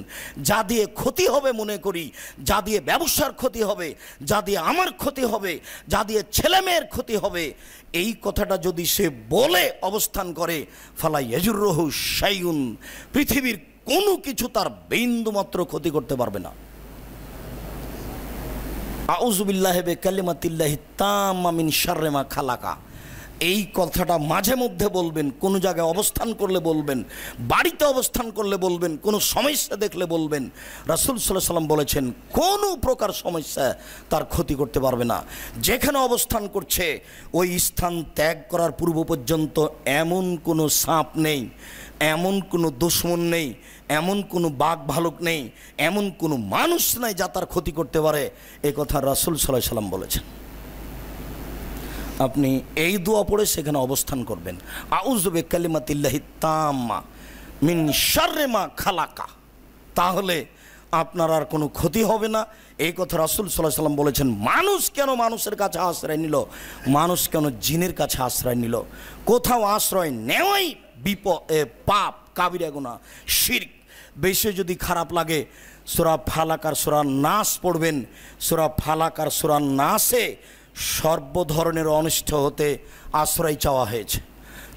যা দিয়ে ক্ষতি হবে মনে করি, যা দিয়ে ব্যবসার ক্ষতি হবে, যা দিয়ে আমার ক্ষতি হবে, যা দিয়ে ছেলেমেয়ের ক্ষতি হবে, এই কথাটা যদি সে বলে অবস্থান করে ফালাই এজুররহু সাইউন পৃথিবীর কোনো কিছু তার বিন্দুমাত্র ক্ষতি করতে পারবে না। আউজুবিল্লাহেবে কালিমাতিল্লাহি তামিন শাররেমা খালাকা। এই কথাটা মাঝে মধ্যে বলবেন, কোনো জায়গায় অবস্থান করলে বলবেন, বাড়িতে অবস্থান করলে বলবেন, কোনো সমস্যা দেখলে বলবেন। রাসুল সাল্লাহ সাল্লাম বলেছেন, কোনো প্রকার সমস্যা তার ক্ষতি করতে পারবে না। যেখানে অবস্থান করছে, ওই স্থান ত্যাগ করার পূর্ব পর্যন্ত এমন কোনো সাপ নেই, এমন কোনো দুশ্মন নেই, এমন কোনো বাঘ ভালুক নেই, এমন কোনো মানুষ নাই যা তার ক্ষতি করতে পারে, এ কথা রাসুল সাল্লাহ সাল্লাম বলেছেন। আপনি এই দোয়া পড়ে সেখানে অবস্থান করবেন। আউজবে কালিমাতিল্লাহি তাম্মা মিন শাররেমা খালাকা। তাহলে আপনার আর কোনো ক্ষতি হবে না। এই কথা রাসুল সাল্লাহ সাল্লাম বলেছেন মানুষ কেন মানুষের কাছে আশ্রয় নিল? মানুষ কেন জিনের কাছে আশ্রয় নিল? কোথাও আশ্রয় নেওয়াই বিপ এ, পাপ কাবিরা গুণা শির বেশি যদি খারাপ লাগে সুরা ফালাকার সুরা নাস পড়বেন। সুরা ফালাকার সুরা নাসে সর্ব ধরনের অনিষ্ট হতে আশ্রয় চাওয়া হয়েছে।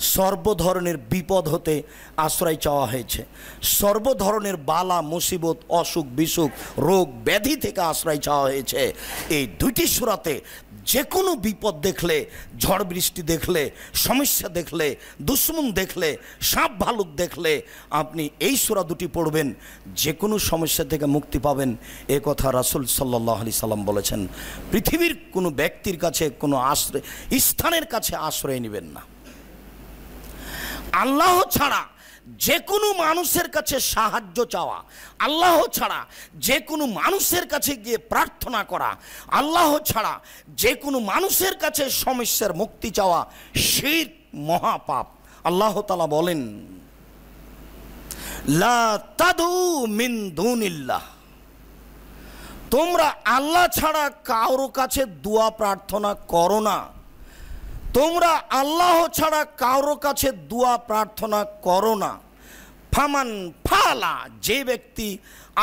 সর্ব ধরনের বিপদ হতে আশ্রয় চাওয়া হয়েছে। সর্ব ধরনের বালা, মুসিবত, অসুখ, বিসুখ, রোগ, ব্যাধি থেকে আশ্রয় চাওয়া হয়েছে। এই দুইটি সুরাতে যে কোনো বিপদ দেখলে, ঝড় বৃষ্টি দেখলে, সমস্যা দেখলে, দুশ্মন দেখলে, সাপ ভালুক দেখলে আপনি এই সুরা দুটি পড়বেন যে কোনো সমস্যা থেকে মুক্তি পাবেন। এ কথা রাসুল সাল্লাহ আলি সাল্লাম বলেছেন, পৃথিবীর কোনো ব্যক্তির কাছে, কোনো আশ্রয়, স্থানের কাছে আশ্রয় নেবেন না। আল্লাহ ছাড়া যে কোনো মানুষের কাছে সাহায্য চাওয়া, আল্লাহ ছাড়া যে কোনো মানুষের কাছে গিয়ে প্রার্থনা করা, আল্লাহ ছাড়া যে কোনো মানুষের কাছে সমস্যার মুক্তি চাওয়া শির মহাপাপ। আল্লাহ তালা বলেন, লা তাদু তোমরা আল্লাহ ছাড়া কারও কাছে দোয়া প্রার্থনা করো না। তোমরা আল্লাহ ছাড়া কারও কাছে দোয়া প্রার্থনা করো না। ফামান ফালা, যে ব্যক্তি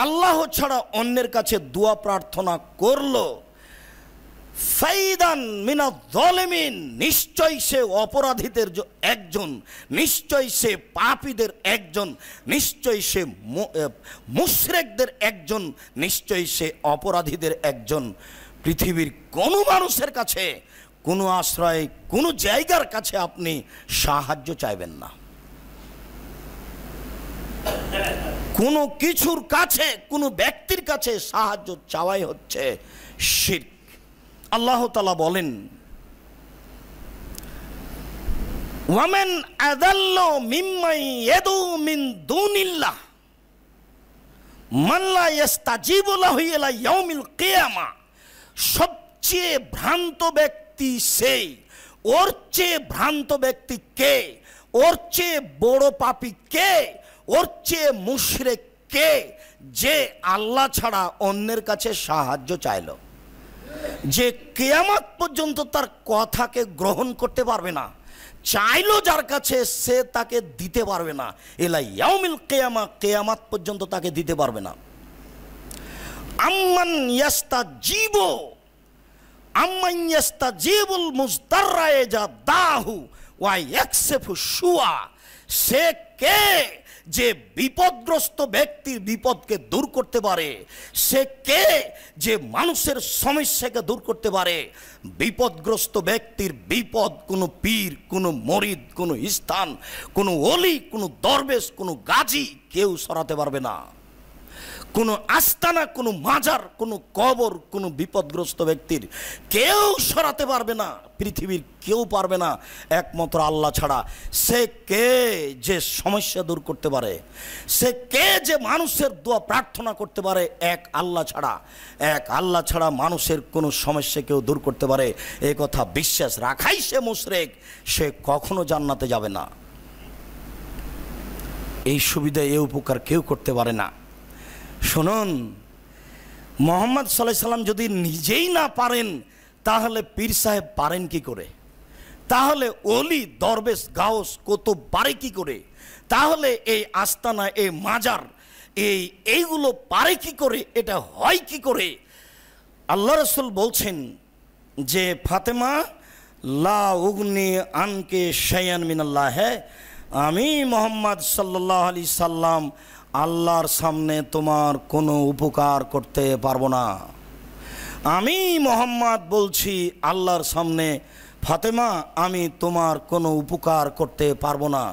আল্লাহ ছাড়া অন্যের কাছে দোয়া প্রার্থনা করল, ফাইদান মিনা দলেমিন নিশ্চয় সে অপরাধীদের একজন, নিশ্চয় সে পাপীদের একজন, নিশ্চয় সে মুশরেকদের একজন, নিশ্চয় সে অপরাধীদের একজন। পৃথিবীর কোনো মানুষের কাছে কোনো আশ্রয়, কোনো জায়গার কাছে আপনি সাহায্য চাইবেন না। কোনো কিছুর কাছে, কোনো ব্যক্তির কাছে সাহায্য চাওয়াই হচ্ছে শির্ক। আল্লাহ তালা বলেন মিন মাল্লা সবচেয়ে ভ্রান্ত ব্যক্তি সেই। ওর চেয়ে ভ্রান্ত ব্যক্তি কে? ওর চেয়ে বড় পাপী কে? ওর চেয়ে মুশরিক কে? যে আল্লাহ ছাড়া অন্যের কাছে সাহায্য চাইলো। যে কেয়ামত পর্যন্ত তার কথাকে গ্রহণ করতে পারবে না, চাইলো যার কাছে সে তাকে দিতে পারবে না। এলা ইয়াউমিল কেয়ামা, কেয়ামাত পর্যন্ত তাকে দিতে পারবে না। আম্মান ইয়াস্তা জীব আম্মান ইয়াস্তা জীবুল মুস্তাররায়ে যা দাহু, ওয়াই একসেফু শুয়া। সে কে যে বিপদগ্রস্ত ব্যক্তির বিপদকে দূর করতে পারে? সে কে যে মানুষের সমস্যাকে দূর করতে পারে? বিপদগ্রস্ত ব্যক্তির বিপদ, কোনো পীর, কোনো মরিদ, কোনো স্থান, কোনো অলি কোনো দরবেশ, কোনো গাজী কেউ সরাতে পারবে না। কোনো আস্তানা, কোনো মাজার, কোনো কবর, কোনো বিপদগ্রস্ত ব্যক্তির কেউ সরাতে পারবে না, পৃথিবীর কেউ পারবে না, একমাত্র আল্লাহ ছাড়া। সে কে যে সমস্যা দূর করতে পারে? সে কে যে মানুষের দোয়া প্রার্থনা করতে পারে? এক আল্লাহ ছাড়া। এক আল্লাহ ছাড়া মানুষের কোনো সমস্যা কেউ দূর করতে পারে। এ কথা বিশ্বাস রাখাই সে মুশরেক, সে কখনো জান্নাতে যাবে না। এই সুবিধা, এ উপকার কেউ করতে পারে না। শুনুন, মোহাম্মদ সাল্লাহ সাল্লাম যদি নিজেই না পারেন, তাহলে পীর সাহেব পারেন কি করে? তাহলে অলি দরবেশ, গাউস কত পারে কি করে? তাহলে এই আস্তানা, এই মাজার, এই এইগুলো পারে কি করে? এটা হয় কি করে? আল্লাহ রসুল বলছেন যে, ফাতেমা, লা উগনি আনকে শায়ান মিনাল্লাহ। হ্যাঁ আমি মোহাম্মদ সাল্লাহ আলি সাল্লাম আল্লাহর সামনে তোমার কোনো উপকার করতে পারব না। আমি মোহাম্মদ বলছি, আল্লাহর সামনে, ফাতেমা, আমি তোমার কোনো উপকার করতে পারব না।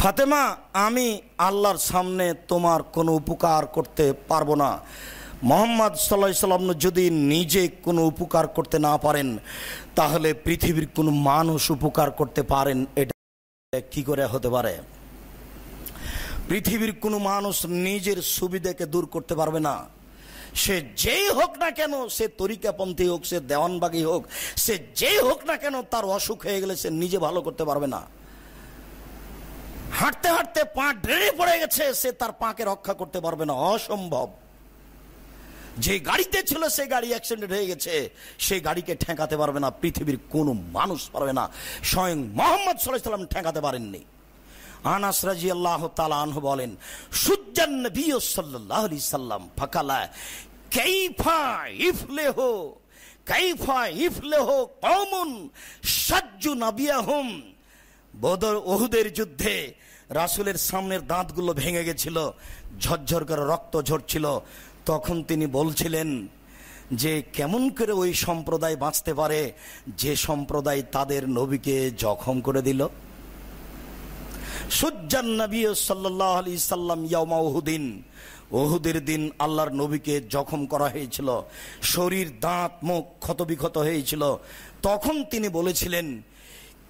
ফাতেমা, আমি আল্লাহর সামনে তোমার কোনো উপকার করতে পারব না। মোহাম্মদ সাল্লাহ সাল্লাম যদি নিজে কোনো উপকার করতে না পারেন, তাহলে পৃথিবীর কোনো মানুষ উপকার করতে পারেন, এটা কি করে হতে পারে? পৃথিবীর কোনো মানুষ নিজের সুবিধাকে দূর করতে পারবে না। সে যেই হোক না কেন, সে তরিকাপন্থী হোক, সে দেওয়ানবাগি হোক, সে যেই হোক না কেন তার অসুখ হয়ে গেলে সে নিজে ভালো করতে পারবে না। হাঁটতে হাঁটতে পা ড্রেনে পড়ে গেছে, সে তার পাকে রক্ষা করতে পারবে না। অসম্ভব। যে গাড়িতে ছিল, সে গাড়ি অ্যাক্সিডেন্ট হয়ে গেছে সেই গাড়িকে ঠেকাতে পারবে না, পৃথিবীর কোনো মানুষ পারবে না। স্বয়ং মোহাম্মদ সাল্লাহ সাল্লাম ঠেকাতে পারেননি। আনাস রাজি আল্লাহ আনহু বলেন, সুজ্জান নবী সাল্লাল্লাহু আলাইহি সাল্লাম ফাকালা, কাইফা ইফলেহ কাইফা ইফলেহ কওমুন সাজ্জু নাবিয়াহুম। বদর ওহুদের যুদ্ধে রাসূলের সামনের দাঁতগুলো ভেঙে গেছিল, ঝরঝর করে রক্ত ঝরছিল। তখন তিনি বলছিলেন, যে কেমন করে ওই সম্প্রদায় বাঁচতে পারে, যে সম্প্রদায় তাদের নবীকে জখম করে দিল? সুজ্জান নবী সাল্লাহ আলি সাল্লাম ইয়ামা ওহুদের দিন আল্লাহর নবীকে জখম করা হয়েছিল। শরীর, দাঁত, মুখ ক্ষতবিক্ষত হয়েছিল। তখন তিনি বলেছিলেন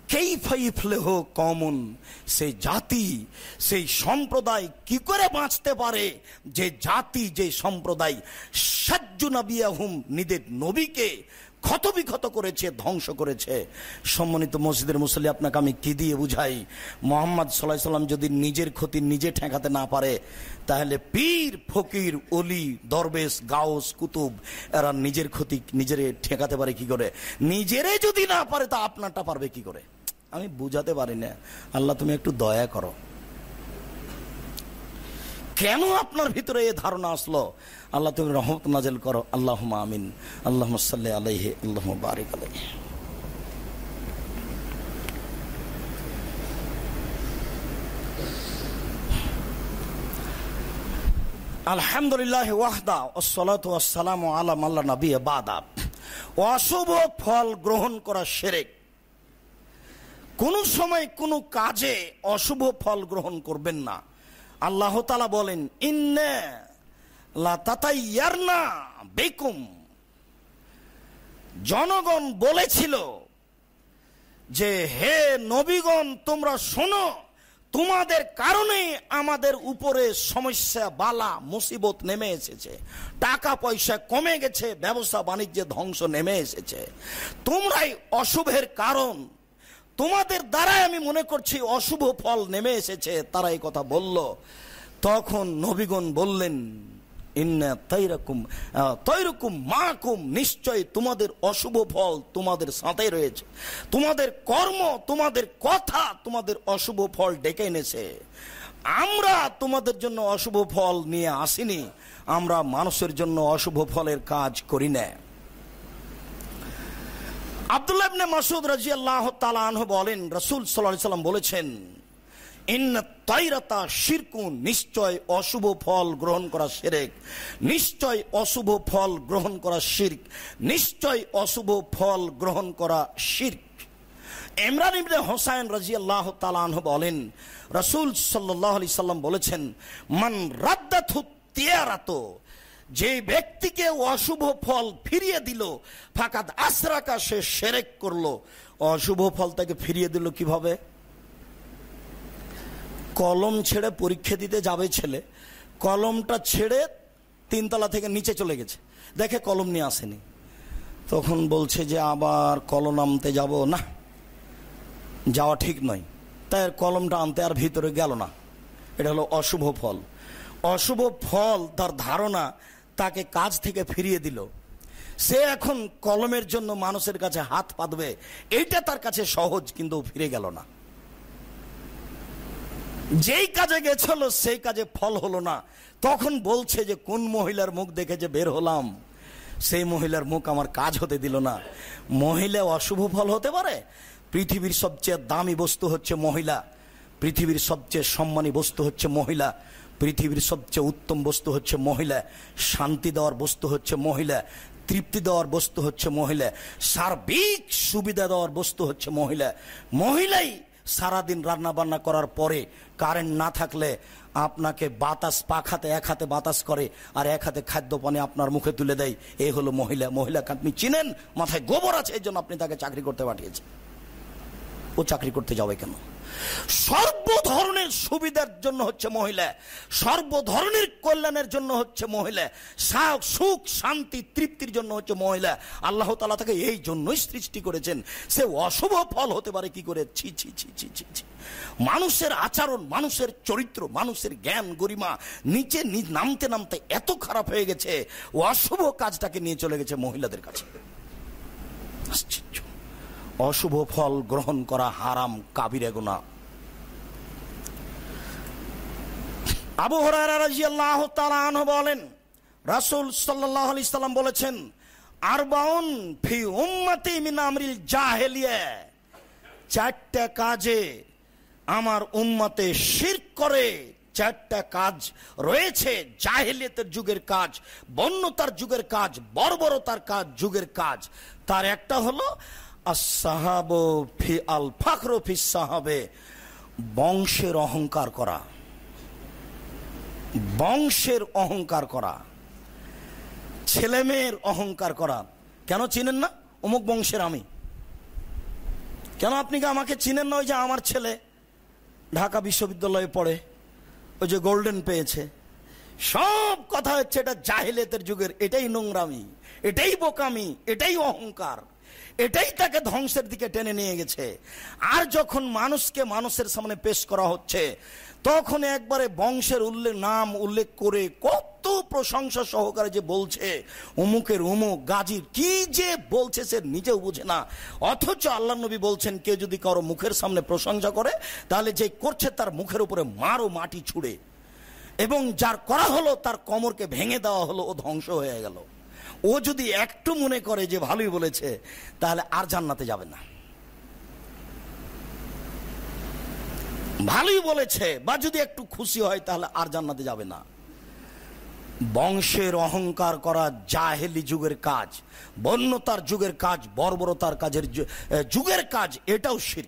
কেই ফাইফলেহ কমন সেই জাতি, সেই সম্প্রদায় কি করে বাঁচতে পারে? যে জাতি, যে সম্প্রদায় সাজ্জু নাবিয়াহুম নিদের নবীকে ক্ষতবিক্ষত করেছে, ধ্বংস করেছে। সম্মানিত মসজিদের মুসল্লি, আপনাকে আমি কি দিয়ে বুঝাই? মোহাম্মদ সাল্লাহ সাল্লাম যদি নিজের ক্ষতি নিজে ঠেকাতে না পারে, তাহলে পীর ফকির, অলি, দরবেশ, গাউস, কুতুব, এরা নিজের ক্ষতি নিজের ঠেকাতে পারে কি করে? নিজেরে যদি না পারে, তা আপনারটা পারবে কি করে? আমি বুঝাতে পারি না। আল্লাহ তুমি একটু দয়া করো। কেন আপনার ভিতরে এই ধারণা আসলো? আল্লাহ, তুমি রহমত নাজেল করো। আল্লাহ আমিন। আল্লাহ সাল্লাহ আলাইহে আল্লাহ বারিক আলাইহে। আলহামদুলিল্লাহ ওয়াহদা ওসলাত ওয়াসালাম আলাম আল্লাহ নবী বাদা। অশুভ ফল গ্রহণ করা সেরেক। কোন সময় কোনো কাজে অশুভ ফল গ্রহণ করবেন না। আল্লাহ তালা বলেন, ইন্নে লাতাতাইয়ারনা বেকুম। জনগণ বলেছিল যে, হে নবীগণ, তোমরা শোনো, তোমাদের কারণে আমাদের উপরে সমস্যা, বালা, মুসিবত নেমে এসেছে। টাকা পয়সা কমে গেছে, ব্যবসা বাণিজ্যে ধ্বংস নেমে এসেছে। তোমরাই অশুভের কারণ। তোমাদের দ্বারাই আমি মনে করছি অশুভ ফল নেমে এসেছে। তারা এই কথা বলল। তখন নবীগণ বললেন, ইন্না তৈরকম তৈরকম মাকুম, নিশ্চয় তোমাদের অশুভ ফল তোমাদের সাথে রয়েছে। তোমাদের কর্ম, তোমাদের কথা তোমাদের অশুভ ফল ডেকে এনেছে। আমরা তোমাদের জন্য অশুভ ফল নিয়ে আসিনি। আমরা মানুষের জন্য অশুভ ফলের কাজ করি না। আবদুল্লাহ ইবনে মাসুদ রাজিয়াল্লাহ তাআলা বলেন, রাসূল সাল্লাল্লাহু আলাইহি সাল্লাম বলেছেন, ইন্ন তৈরতা শিরকু নিশ্চয় অশুভ ফল গ্রহণ করা শিরক। নিশ্চয় অশুভ ফল গ্রহণ করা শির্ক। নিশ্চয় অশুভ ফল গ্রহণ করা শির্ক। ইমরান ইবনে হোসাইন রাজিয়াল্লাহ তাআলা বলেন, রাসূল সাল্লাল্লাহু আলাইহি সাল্লাম বলেছেন, মান রাদ্দাথু তিয়ারাতো যে ব্যক্তিকে অশুভ ফল ফিরিয়ে দিল, ফাকাদ আশরাকা সে সেরেক করল। অশুভ ফল তাকে ফিরিয়ে দিল কীভাবে? কলম ছেড়ে পরীক্ষা দিতে যাবে ছেলে। কলমটা ছেড়ে তিনতলা থেকে নিচে চলে গেছে। দেখে কলম নিয়ে আসেনি। তখন বলছে যে, আবার কলম আনতে যাব? না, যাওয়া ঠিক নয়। তাই কলমটা আনতে আর ভিতরে গেল না। এটা হলো অশুভ ফল। অশুভ ফল তার ধারণা তাকে কাজ থেকে ফিরিয়ে দিল। সে এখন কলমের জন্য মানুষের কাছে হাত পাতবে। এইটা তার কাছে সহজ, কিন্তু ফিরে গেল না। যেই কাজে গেছিল, সেই কাজে ফল হলো না। তখন বলছে যে, কোন মহিলার মুখ দেখে যে বের হলাম, সেই মহিলার মুখ আমার কাজ হতে দিল না। মহিলা অশুভ ফল হতে পারে? পৃথিবীর সবচেয়ে দামি বস্তু হচ্ছে মহিলা। পৃথিবীর সবচেয়ে সম্মানী বস্তু হচ্ছে মহিলা। পৃথিবীর সবচেয়ে উত্তম বস্তু হচ্ছে মহিলা। শান্তি দেওয়ার বস্তু হচ্ছে মহিলা। তৃপ্তি দেওয়ার বস্তু হচ্ছে মহিলা। সার্বিক সুবিধা দেওয়ার বস্তু হচ্ছে মহিলা। মহিলাই সারাদিন রান্না বান্না করার পরে কারেন্ট না থাকলে আপনাকে বাতাস পাখাতে এক হাতে বাতাস করে আর এক হাতে খাদ্য পানি আপনার মুখে তুলে দেয়। এই হলো মহিলা। মহিলাকে আপনি চিনেন? মাথায় গোবর আছে, এই জন্য আপনি তাকে চাকরি করতে পাঠিয়েছেন। ও চাকরি করতে যাবে কেন? সর্ব ধরনের সুবিধার জন্য হচ্ছে মহিলা সর্ব ধরনের কল্যাণের জন্য হচ্ছে মহিলা সুখ, শান্তি, তৃপ্তির জন্য হচ্ছে মহিলা। আল্লাহ তালা তাকে এই জন্যই সৃষ্টি করেছেন। সে অশুভ ফল হতে পারে, কি করে? ছি ছি ছি ছি ছি ছি। মানুষের আচরণ, মানুষের চরিত্র, মানুষের জ্ঞান, গরিমা নিচে নামতে নামতে এত খারাপ হয়ে গেছে, অশুভ কাজটাকে নিয়ে চলে গেছে মহিলাদের কাছে। আশ্চর্য। অশুভ ফল গ্রহণ করা হারাম কাবিরে গোনা আবু হরাহ বলেন, রাসুল সাল্লাহ আলি সাল্লাম বলেছেন, আরবাউন ফি উম্মতি মিন আমরিল জাহেলিয়া। চারটা কাজে আমার উম্মতে শির করে, চারটা কাজ রয়েছে, জাহেলিয়তের যুগের কাজ, বন্যতার যুগের কাজ, বর্বরতার কাজ, যুগের কাজ। তার একটা হলো ফি আল ফি সাহাবে, বংশের অহংকার করা। বংশের অহংকার করা। ছেলে মেয়ের অহংকার করা। কেন চিনেন না? অমুক বংশের আমি। কেন আপনি কি আমাকে চিনেন না ওই যে আমার ছেলে ঢাকা বিশ্ববিদ্যালয়ে পড়ে? ওই যে গোল্ডেন পেয়েছে। সব কথা হচ্ছে এটা জাহেলিয়াতের যুগের। এটাই নোংরামি, এটাই বোকামি, এটাই অহংকার। এটাই তাকে ধ্বংসের দিকে টেনে নিয়ে গেছে। আর যখন মানুষকে মানুষের সামনে পেশ করা হচ্ছে, তখন একবারে বংশের উল্লেখ নাম উল্লেখ করে কত প্রশংসা সহকারে যে বলছে অমুকের অমুক গাজীর কি যে বলছে সে নিজেও বুঝে না। অথচ আল্লাহ নবী বলছেন কেউ যদি কারও মুখের সামনে প্রশংসা করে, তাহলে যে করছে তার মুখের উপরে মারো মাটি ছুড়ে। এবং যার করা হলো, তার কমরকে ভেঙে দেওয়া হলো, ও ধ্বংস হয়ে গেল। ও যদি একটু মনে করে যে ভালোই বলেছে, তাহলে আর জান্নাতে যাবে না। ভালোই বলেছে, বা যদি একটু খুশি হয়, তাহলে আর জান্নাতে যাবে না। বংশের অহংকার করা জাহেলি যুগের কাজ, বন্যতার যুগের কাজ, বর্বরতার কাজের যুগের কাজ, এটাও শির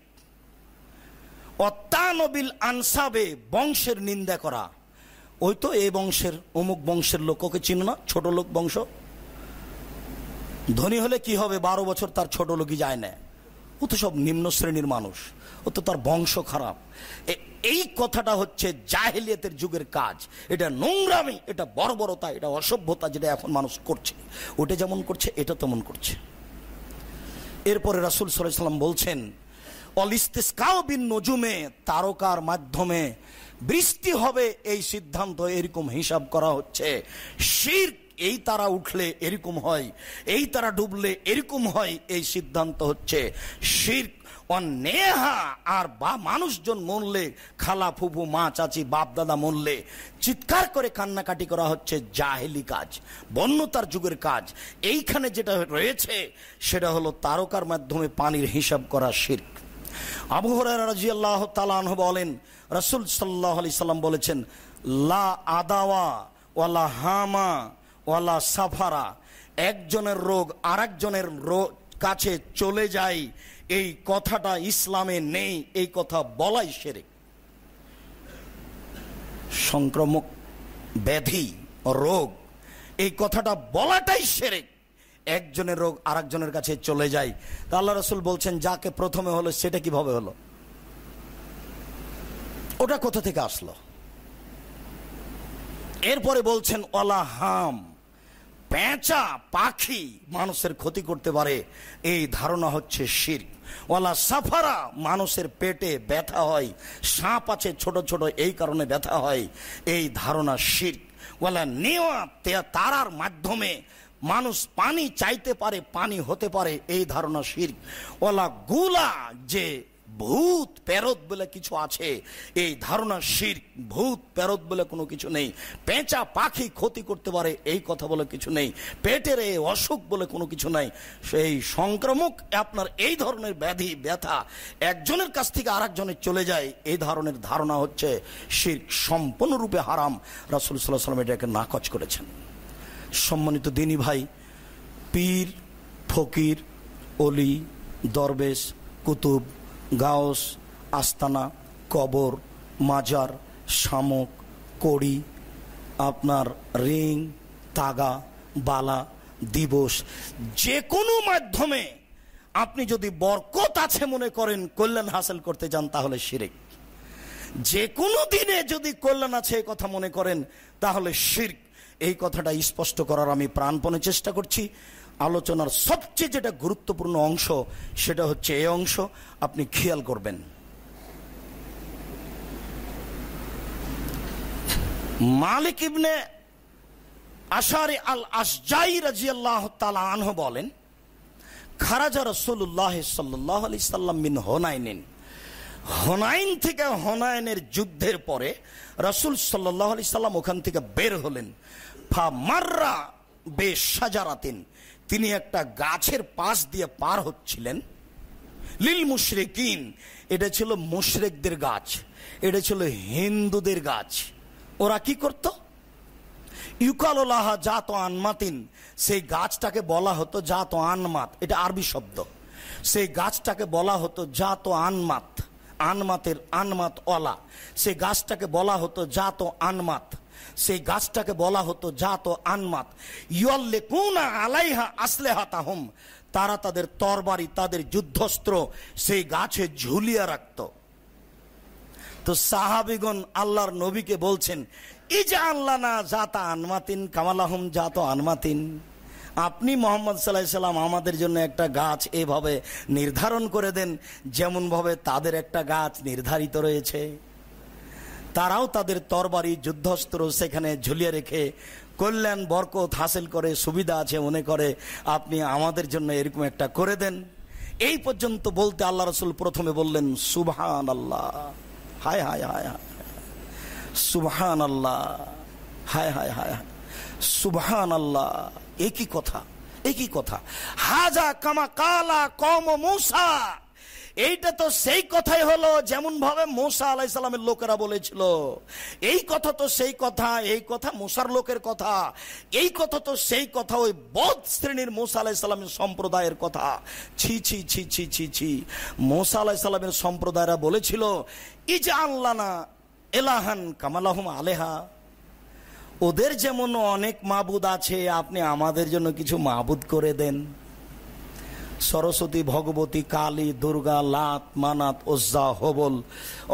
অত্যানবিল আনসাবে বংশের নিন্দা করা। ওই তো এই বংশের, অমুক বংশের লোক ওকে চিনো না? ছোট লোক বংশ। ধনী হলে কি হবে? বারো বছর তার ছোট লোকই যায় না। ও তো সব নিম্ন শ্রেণির মানুষ। ও তো তার বংশ খারাপ। এই কথাটা হচ্ছে জাহেলিয়াতের যুগের কাজ। এটা নোংরামি, এটা বর্বরতা, এটা অসভ্যতা যেটা এখন মানুষ করছে। ওটা যেমন করছে, এটা তেমন করছে। এরপরে রাসুল সাল্লাম বলছেন অলিস্তিসকাও বিন নজুমে, তারকার মাধ্যমে বৃষ্টি হবে এই সিদ্ধান্ত। এরকম হিসাব করা হচ্ছে। শির এই তারা উঠলে এরকম হয়, এই তারা ডুবলে এরকম হয়, এই সিদ্ধান্ত হচ্ছে শির অন্যেহা আর বা মানুষজন মরলে, খালা ফুফু, মা চাচি, বাপ দাদা মরলে, চিৎকার করে কান্নাকাটি করা হচ্ছে জাহেলি কাজ, বন্যতার যুগের কাজ। এইখানে যেটা রয়েছে, সেটা হলো তারকার মাধ্যমে পানির হিসাব করা শির্ক। আবু হুরায়রা রাদিয়াল্লাহু তাআলা বলেন, রাসূল সাল্লাল্লাহু আলাইহি সাল্লাম বলেছেন, লা আদাওয়া ওয়ালা হামা ওয়ালা সাফারা। একজনের রোগ আরেকজনের রোগ কাছে চলে যায়। এই কথাটা ইসলামে নেই, এই কথা বলাই সেরে। সংক্রমক ব্যাধি, রোগ, এই কথাটা বলাটাই সেরে। একজনের রোগ আরেকজনের কাছে চলে যায়। তা আল্লাহ রসুল বলছেন, যাকে প্রথমে হলো, সেটা কীভাবে হলো? ওটা কোথা থেকে আসলো? এরপরে বলছেন ওলা হাম। পেঁচা পাখি মানুষের ক্ষতি করতে পারে। এই ধারণা হচ্ছে শির। ওলা সাফারা মানুষের পেটে ব্যথা হয়, সাপ আছে ছোট ছোট, এই কারণে ব্যথা হয়। এই ধারণা শির। ওলা নেওয়া তারার মাধ্যমে মানুষ পানি চাইতে পারে, পানি হতে পারে, এই ধারণা শির। ওলা গুলা যে ভূত প্যারত বলে কিছু আছে। এই ধারণা শির, ভূত প্যারত বলে কোনো কিছু নেই। পেঁচা পাখি ক্ষতি করতে পারে, এই কথা বলে কিছু নেই। পেটের এই অসুখ বলে কোনো কিছু নাই। সেই সংক্রামক আপনার এই ধরনের ব্যাধি, ব্যথা, একজনের কাছ থেকে আরেকজনের চলে যায়, এই ধরনের ধারণা হচ্ছে শির সম্পূর্ণরূপে হারাম। রাসুল সাল্লাহ সাল্লাম এটাকে নাকচ করেছেন। সম্মানিত দিনী ভাই, পীর, ফকির, অলি, দরবেশ, কুতুব গাউস, আস্তানা, কবর, মাজার, শামুক, কড়ি, আপনার রিং, তাগা, বালা, দিবস, যে কোনো মাধ্যমে আপনি যদি বরকত আছে মনে করেন, কল্যাণ হাসিল করতে যান, তাহলে শিরেক। যে কোনো দিনে যদি কল্যাণ আছে এই কথা মনে করেন, তাহলে শির্ক। এই কথাটা স্পষ্ট করার আমি প্রাণপণে চেষ্টা করছি। আলোচনার সবচেয়ে যেটা গুরুত্বপূর্ণ অংশ, সেটা হচ্ছে এই অংশ, আপনি খেয়াল করবেন। মালিক ইবনে আশারে আল আসজাই রাজিয়াল্লাহ তালা আনহ বলেন, খারাজা রসুল্লাহ সাল্লাহ আলি সাল্লাম বিন হোনাইনিন। হনাইন থেকে হনায়নের যুদ্ধের পরে রসুল সাল্লাহ আলি সাল্লাম ওখান থেকে বের হলেন। ফা মাররা বে সাজারাতিন তিনি একটা গাছের পাশ দিয়ে পার হচ্ছিলেন। লিল মুশরিকিন, এটা ছিল মুশরেকদের গাছ, এটা ছিল হিন্দুদের গাছ। ওরা কি করত? ইউকালাহা জাত আনমাতিন, সেই গাছটাকে বলা হতো জাত আনমাত, এটা আরবি শব্দ। সেই গাছটাকে বলা হতো জাত আনমাত, আনমাতের আনমাত অলা সেই গাছটাকে বলা হতো জাত আনমাত। সেই গাছটাকে বলা হতো জাত আনমাত। ইয়ল্লে কুনা আলাইহা আসলেহা তাহম তারা তাদের তরবারি, তাদের যুদ্ধস্ত্র সেই গাছে ঝুলিয়ে রাখত। তো সাহাবিগণ আল্লাহর নবীকে বলছেন এই যে আল্লাহ না জাতা আনমাতিন, কামালাহম জাত আনমাতিন। আপনি মোহাম্মদ সাল্লাহ সাল্লাম আমাদের জন্য একটা গাছ এভাবে নির্ধারণ করে দেন, যেমনভাবে তাদের একটা গাছ নির্ধারিত রয়েছে। তারাও তাদের তরবারি যুদ্ধস্ত্র সেখানে ঝুলিয়ে রেখে কল্যাণ, বরকত হাসিল করে, সুবিধা আছে মনে করে, আপনি আমাদের জন্য এরকম একটা করে দেন। এই পর্যন্ত বলতে আল্লাহ রসুল প্রথমে বললেন সুবহান আল্লাহ হায় হায় হায় হায় সুবহান আল্লাহ হায় হায় হায় হায় সুবহান আল্লাহ একই কথা একই কথা। হাজা কামা কালা কম মুসা। এইটা তো সেই কথাই হলো, যেমন ভাবে মোসা আলাইসালামের লোকেরা বলেছিল। এই কথা তো সেই কথা, এই কথা মোসার লোকের কথা, এই কথা তো সেই কথা ওই বৌদ্ধ শ্রেণির মোসা আলাইসালামের সম্প্রদায়ের কথা। ছি ছি ছি ছি ছি ছি। মোসা আলাইসালামের সম্প্রদায়রা বলেছিল ই যে আল্লানা এলাহান কামালাহম আলেহা। ওদের যেমন অনেক মাবুদ আছে, আপনি আমাদের জন্য কিছু মাবুদ করে দেন। সরস্বতী, ভগবতী, কালী, দুর্গা, লাত, মানাত, ওজ্জা, হবল।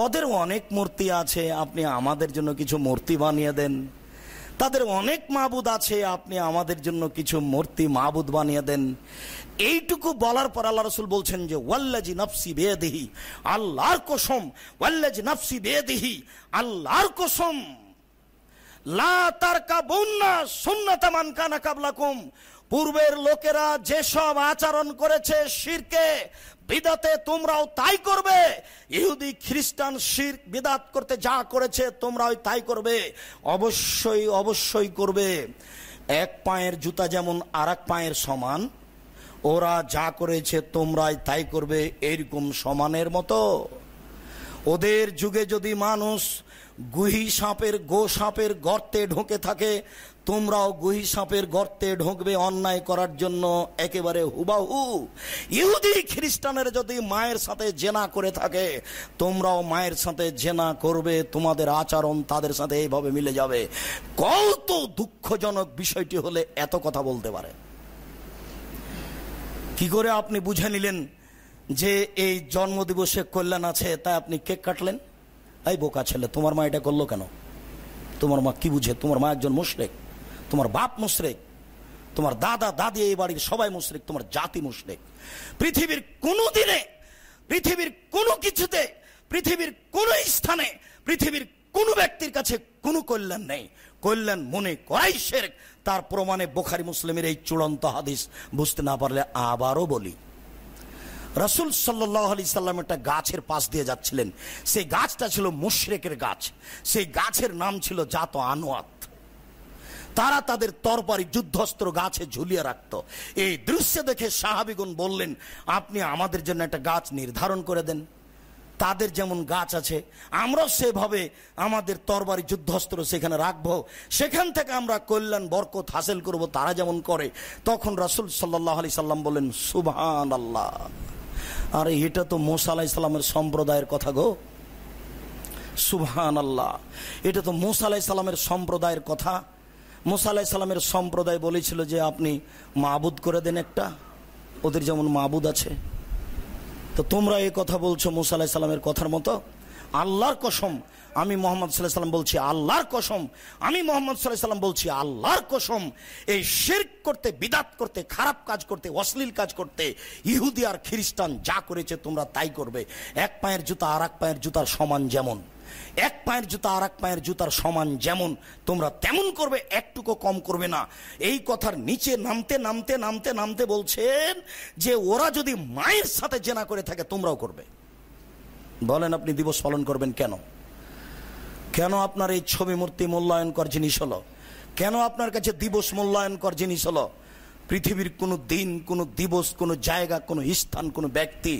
ওদের অনেক মূর্তি আছে, আপনি আমাদের জন্য কিছু মূর্তি বানিয়ে দেন। তাদের অনেক মাবুদ আছে, আপনি আমাদের জন্য কিছু মূর্তি মাবুদ বানিয়ে দেন। এইটুকু বলার পর আল্লাহ রসুল বলছেন যে ওয়াল্লাজি নফসি বেদিহি আল্লাহর কসম ওয়াল্লাজি নফসি বেদিহি আল্লাহর কসম, লা তার কাবুন্না সুন্নাতামান কানা কাবলাকুম পূর্বের লোকেরা যেসব আচরণ করেছে শিরকে, বিদাতে তোমরাও তাই করবে। ইহুদি, খ্রিস্টান শির বিদাত করতে যা করেছে, তোমরাও তাই করবে। অবশ্যই অবশ্যই করবে। এক পায়ের জুতা যেমন আর পায়ের সমান, ওরা যা করেছে তোমরাই তাই করবে, এরকম সমানের মতো। ওদের যুগে যদি মানুষ গুহি সাপের, গো সাপের গর্তে ঢোকে থাকে তোমরাও গুহি সাপের গর্তে ঢুকবে অন্যায় করার জন্য একেবারে হুবাহু। ইহুদি খ্রিস্টানের যদি মায়ের সাথে জেনা করে থাকে, তোমরাও মায়ের সাথে জেনা করবে, তোমাদের আচরণ তাদের সাথে এইভাবে মিলে যাবে। কত দুঃখজনক বিষয়টি হলে এত কথা বলতে পারে। কি করে আপনি বুঝে নিলেন যে এই জন্মদিবসে কল্যাণ আছে, তাই আপনি কেক কাটলেন? এই বোকা ছেলে, তোমার মা এটা করল কেন? তোমার মা কি বুঝে? তোমার মা একজন মুশরেক। তোমার বাপ মুশরেক, তোমার দাদা দাদি এই বাড়ির সবাই মুশরেক, তোমার জাতি মুশরেক। পৃথিবীর কোনো দিনে, পৃথিবীর কোনো কিছুতে, পৃথিবীর কোনো স্থানে, পৃথিবীর কোনো ব্যক্তির কাছে কোনো কল্যাণ নেই। কল্যাণ মনে করাই শেরেক। তার প্রমাণে বোখারি মুসলিমের এই চূড়ান্ত হাদিস বুঝতে না পারলে আবারও বলি। রসুল সাল্লাহ সাল্লাম একটা গাছের পাশ দিয়ে যাচ্ছিলেন। সেই গাছটা ছিল মুশরেকের গাছ। সেই গাছের নাম ছিল জাত আনোয়াত। তারা তাদের তরবারি যুদ্ধস্ত্র গাছে ঝুলিয়ে রাখত। এই দৃশ্য দেখে সাহাবিগুন বললেন, আপনি আমাদের জন্য একটা গাছ নির্ধারণ করে দেন। তাদের যেমন গাছ আছে, আমরাও সেভাবে আমাদের তরবারি যুদ্ধস্ত্র সেখানে রাখব। সেখান থেকে আমরা কল্যাণ, বরকত হাসিল করব, তারা যেমন করে। তখন রাসুল সাল্লাহ আলি সাল্লাম বললেন সুবহান আল্লাহ আরে, এটা তো মোসা আলাহ ইসলামের সম্প্রদায়ের কথা গো। সুবহান আল্লাহ এটা তো মোসা আলাহ ইসলামের সম্প্রদায়ের কথা। মোসা আলাহ ইসলামের সম্প্রদায় বলেছিল যে আপনি মাবুদ করে দেন একটা, ওদের যেমন মাবুদ আছে। তো তোমরা এই কথা বলছো মুসা আলাহ সাল্লামের কথার মতো? আল্লাহর কসম, আমি মোহাম্মদ সাল্লাহ সাল্লাম বলছি আল্লাহর কসম, আমি মোহাম্মদ সাল্লাহ সাল্লাম বলছি আল্লাহর কসম, এই শেরক করতে, বিদাত করতে, খারাপ কাজ করতে, অশ্লীল কাজ করতে, ইহুদি আর খ্রিস্টান যা করেছে তোমরা তাই করবে। এক পায়ের জুতা আর এক পায়ের জুতার সমান যেমন। এক পায়ের জুতা আর এক পায়ের জুতার সমান যেমন, তোমরা তেমন করবে, একটুকু কম করবে না। এই কথার নিচে নামতে নামতে নামতে নামতে বলছেন যে, ওরা যদি মায়ের সাথে জেনা করে থাকে, তোমরাও করবে। বলেন আপনি দিবস পালন করবেন কেন? কেন আপনার এই ছবি মূর্তি মূল্যায়নকর জিনিস হলো? কেন আপনার কাছে দিবস মূল্যায়নকর জিনিস হলো? পৃথিবীর কোনো দিন, কোনো দিবস, কোনো জায়গা, কোনো স্থান, কোনো ব্যক্তি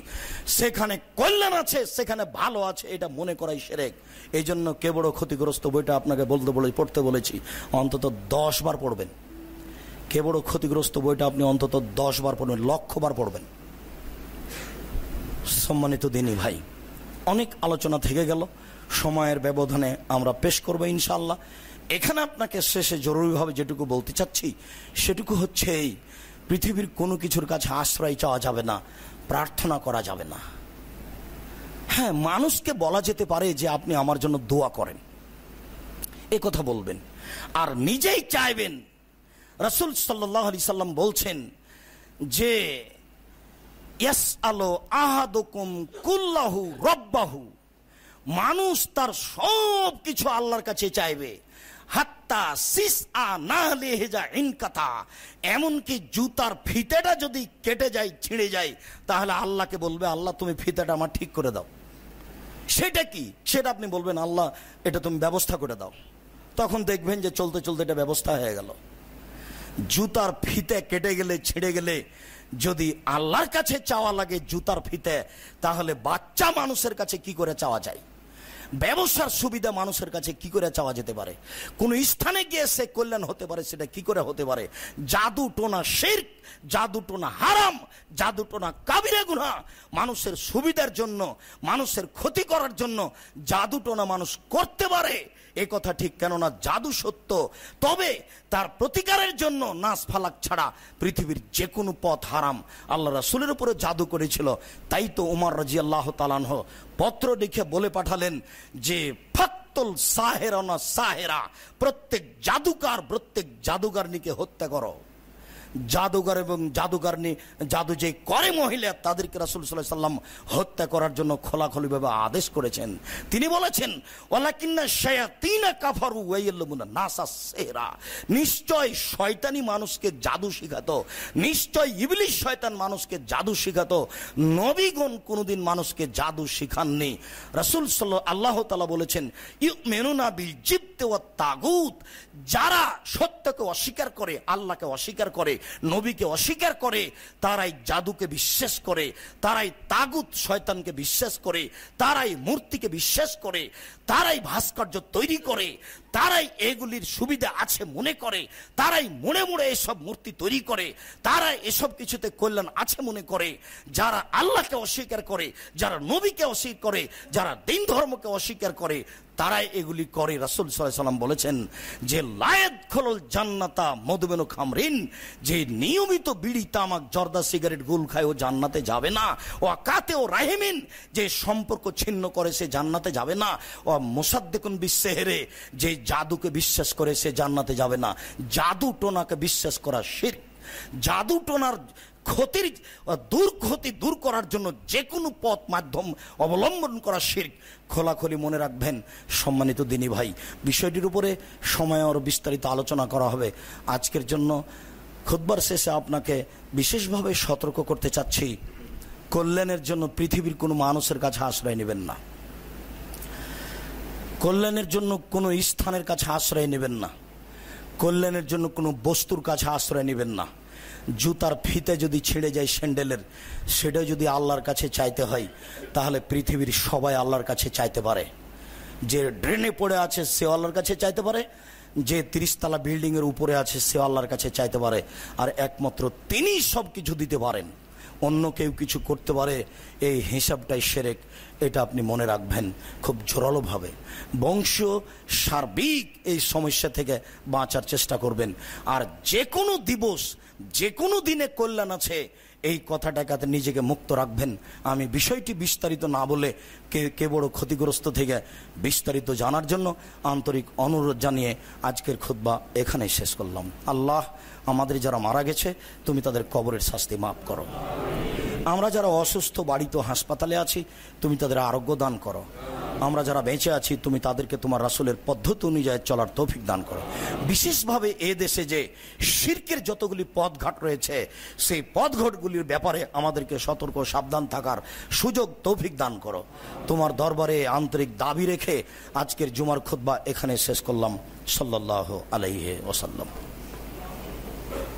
সেখানে কল্যাণ আছে, সেখানে ভালো আছে, এটা মনে করাই সেরেক। এই জন্য কে বড় ক্ষতিগ্রস্ত বইটা আপনাকে বলতে বলে, পড়তে বলেছি, অন্তত দশ বার পড়বেন। কে বড় ক্ষতিগ্রস্ত বইটা আপনি অন্তত দশ বার পড়বেন, লক্ষ বার পড়বেন। সম্মানিত দিনই ভাই, অনেক আলোচনা থেকে গেল, সময়ের ব্যবধানে আমরা পেশ করব ইনশাল্লাহ এখানে আপনাকে শেষে জরুরিভাবে যেটুকু বলতে চাচ্ছি, সেটুকু হচ্ছে এই, পৃথিবীর কোনো কিছুর কাছে আশ্রয় চাওয়া যাবে না, প্রার্থনা করা যাবে না। হ্যাঁ মানুষকে বলা যেতে পারে যে আপনি আমার জন্য দোয়া করেন। এ কথা বলবেন। আর নিজেই চাইবেন, রসুল সাল্লাহ আলি সাল্লাম বলছেন যে ইয়াস আলো আহাদুকুম কুল্লাহু রব্বাহু। মানুষ তার সব কিছু আল্লাহর কাছে চাইবে। হাত্তা সিস আ না লেহেজা ইনকাতা এমনকি জুতার ফিতেটা যদি কেটে যায়, ছিঁড়ে যায়, তাহলে আল্লাহকে বলবে, আল্লাহ, তুমি ফিতেটা আমার ঠিক করে দাও। সেটা কি? সেটা আপনি বলবেন, আল্লাহ, এটা তুমি ব্যবস্থা করে দাও। তখন দেখবেন যে চলতে চলতে এটা ব্যবস্থা হয়ে গেল। জুতার ফিতে কেটে গেলে, ছিঁড়ে গেলে যদি আল্লাহর কাছে চাওয়া লাগে জুতার ফিতে, তাহলে বাচ্চা মানুষের কাছে কি করে চাওয়া যায়? ব্যবসার সুবিধা মানুষের কাছে কি করে চাওয়া যেতে পারে? কোন স্থানে গিয়ে সে কল্যাণ হতে পারে, সেটা কি করে হতে পারে? জাদু, টোনা শের জাদু, টোনা, হারাম, জাদু, টোনা, কাবিরে গুনা মানুষের সুবিধার জন্য, মানুষের ক্ষতি করার জন্য জাদু, টোনা মানুষ করতে পারে। এ কথা ঠিক কেননা জাদু সত্য। তবে তার প্রতিকারের জন্য নাচ ফালাক ছাড়া পৃথিবীর যে কোনো পথ হারাম। আল্লাহ রাসুলের উপরে জাদু করেছিল। তাই তো উমার রাজি আল্লাহ তালানহ পত্র লিখে বলে পাঠালেন যে ফাত্তল সাহেরানা সাহেরা প্রত্যেক জাদুকার প্রত্যেক জাদুকারনিকে হত্যা করো। জাদুঘর এবং জাদুঘরনি জাদু যে করে মহিলা, তাদেরকে রাসুল সাল্লাহ সাল্লাম হত্যা করার জন্য খোলাখলিভাবে আদেশ করেছেন। তিনি বলেছেন নিশ্চয় শয়তানি মানুষকে জাদু শিখাতো, নিশ্চয় ইবলিশ শয়তান মানুষকে জাদু শিখাতো। নবীগণ কোনোদিন মানুষকে জাদু শিখাননি। রাসুল সাল্লাহ আল্লাহ তালা বলেছেন ইউ মেনুনা বিল জিপ্তে ও তাগুত। যারা সত্যকে অস্বীকার করে, আল্লাহকে অস্বীকার করে নবীকে অস্বীকার করে, তারাই জাদুকে বিশ্বাস করে, তারাই তাগুত শয়তানকে বিশ্বাস করে, তারাই মূর্তিকে বিশ্বাস করে, তারাই ভাস্কর্য তৈরি করে তারাই এগুলির সুবিধা আছে মনে করে, তারাই মনে মনে এসব মূর্তি তৈরি করে, তারাই এসব কিছুতে কল্যাণ আছে মনে করে। যারা আল্লাহকে অস্বীকার করে, যারা নবীকে অস্বীকার করে, যারা দিন ধর্মকে অস্বীকার করে, তারাই এগুলি করে। রাসুল সাল্লাম বলেছেন যে, লায়েদ খোলল জান্নাতা মধুবেন খামরিন, যে নিয়মিত বিড়ি, তামাক, জর্দা, সিগারেট, গুল খায় ও জান্নাতে যাবে না। ও কাতে ও রাহেমিন, যে সম্পর্ক ছিন্ন করে সে জান্নাতে যাবে না। ও মোসাদ্দেকুন বিশ্বেহেরে যে জাদুকে বিশ্বাস করে সে জান্নাতে যাবে না। জাদু টোনাকে বিশ্বাস করা শির জাদু টোনার ক্ষতির, দূর ক্ষতি দূর করার জন্য যে কোনো পথ মাধ্যম অবলম্বন করা শির খোলাখলি মনে রাখবেন, সম্মানিত দিনী ভাই, বিষয়টির উপরে সময় আরও বিস্তারিত আলোচনা করা হবে। আজকের জন্য খুদবার শেষে আপনাকে বিশেষভাবে সতর্ক করতে চাচ্ছি। কল্যাণের জন্য পৃথিবীর কোনো মানুষের কাছে আশ্রয় নেবেন না। কল্যাণের জন্য কোনো স্থানের কাছে আশ্রয় নেবেন না। কল্যাণের জন্য কোনো বস্তুর কাছে আশ্রয় নেবেন না। জুতার ফিতে যদি ছিঁড়ে যায় স্যান্ডেলের সেটা যদি আল্লাহর কাছে চাইতে হয়, তাহলে পৃথিবীর সবাই আল্লাহর কাছে চাইতে পারে। যে ড্রেনে পড়ে আছে সে আল্লাহর কাছে চাইতে পারে। যে তিরিশতলা বিল্ডিংয়ের উপরে আছে সে আল্লাহর কাছে চাইতে পারে। আর একমাত্র তিনি সব কিছু দিতে পারেন। অন্য কেউ কিছু করতে পারে, এই হিসাবটাই সেরেক। এটা আপনি মনে রাখবেন খুব জোরালোভাবে। বংশ সার্বিক এই সমস্যা থেকে বাঁচার চেষ্টা করবেন। আর যে কোনো দিবস যে কোনো দিনে কল্যাণ আছে, এই কথাটাকে নিজেকে মুক্ত রাখবেন। আমি বিষয়টি বিস্তারিত না বলে কে কে বড় ক্ষতিগ্রস্ত থেকে বিস্তারিত জানার জন্য আন্তরিক অনুরোধ জানিয়ে আজকের খুদ্া এখানেই শেষ করলাম। আল্লাহ আমাদের যারা মারা গেছে, তুমি তাদের কবরের শাস্তি মাফ করো। আমরা যারা অসুস্থ বাড়িতে হাসপাতালে আছি, তুমি তাদের আরোগ্য দান করো। আমরা যারা বেঁচে আছি, তুমি তাদেরকে তোমার রাসুলের পদ্ধতি অনুযায়ী চলার তৌফিক দান করো। বিশেষভাবে এ দেশে যে শির্কের যতগুলি পথঘাট রয়েছে, সেই পথঘাটগুলির ব্যাপারে আমাদেরকে সতর্ক সাবধান থাকার সুযোগ, তৌফিক দান করো। তোমার দরবারে আন্তরিক দাবি রেখে আজকের জুমার খুদ্া এখানে শেষ করলাম। সাল্লাহ আলাইহে ওসাল্লাম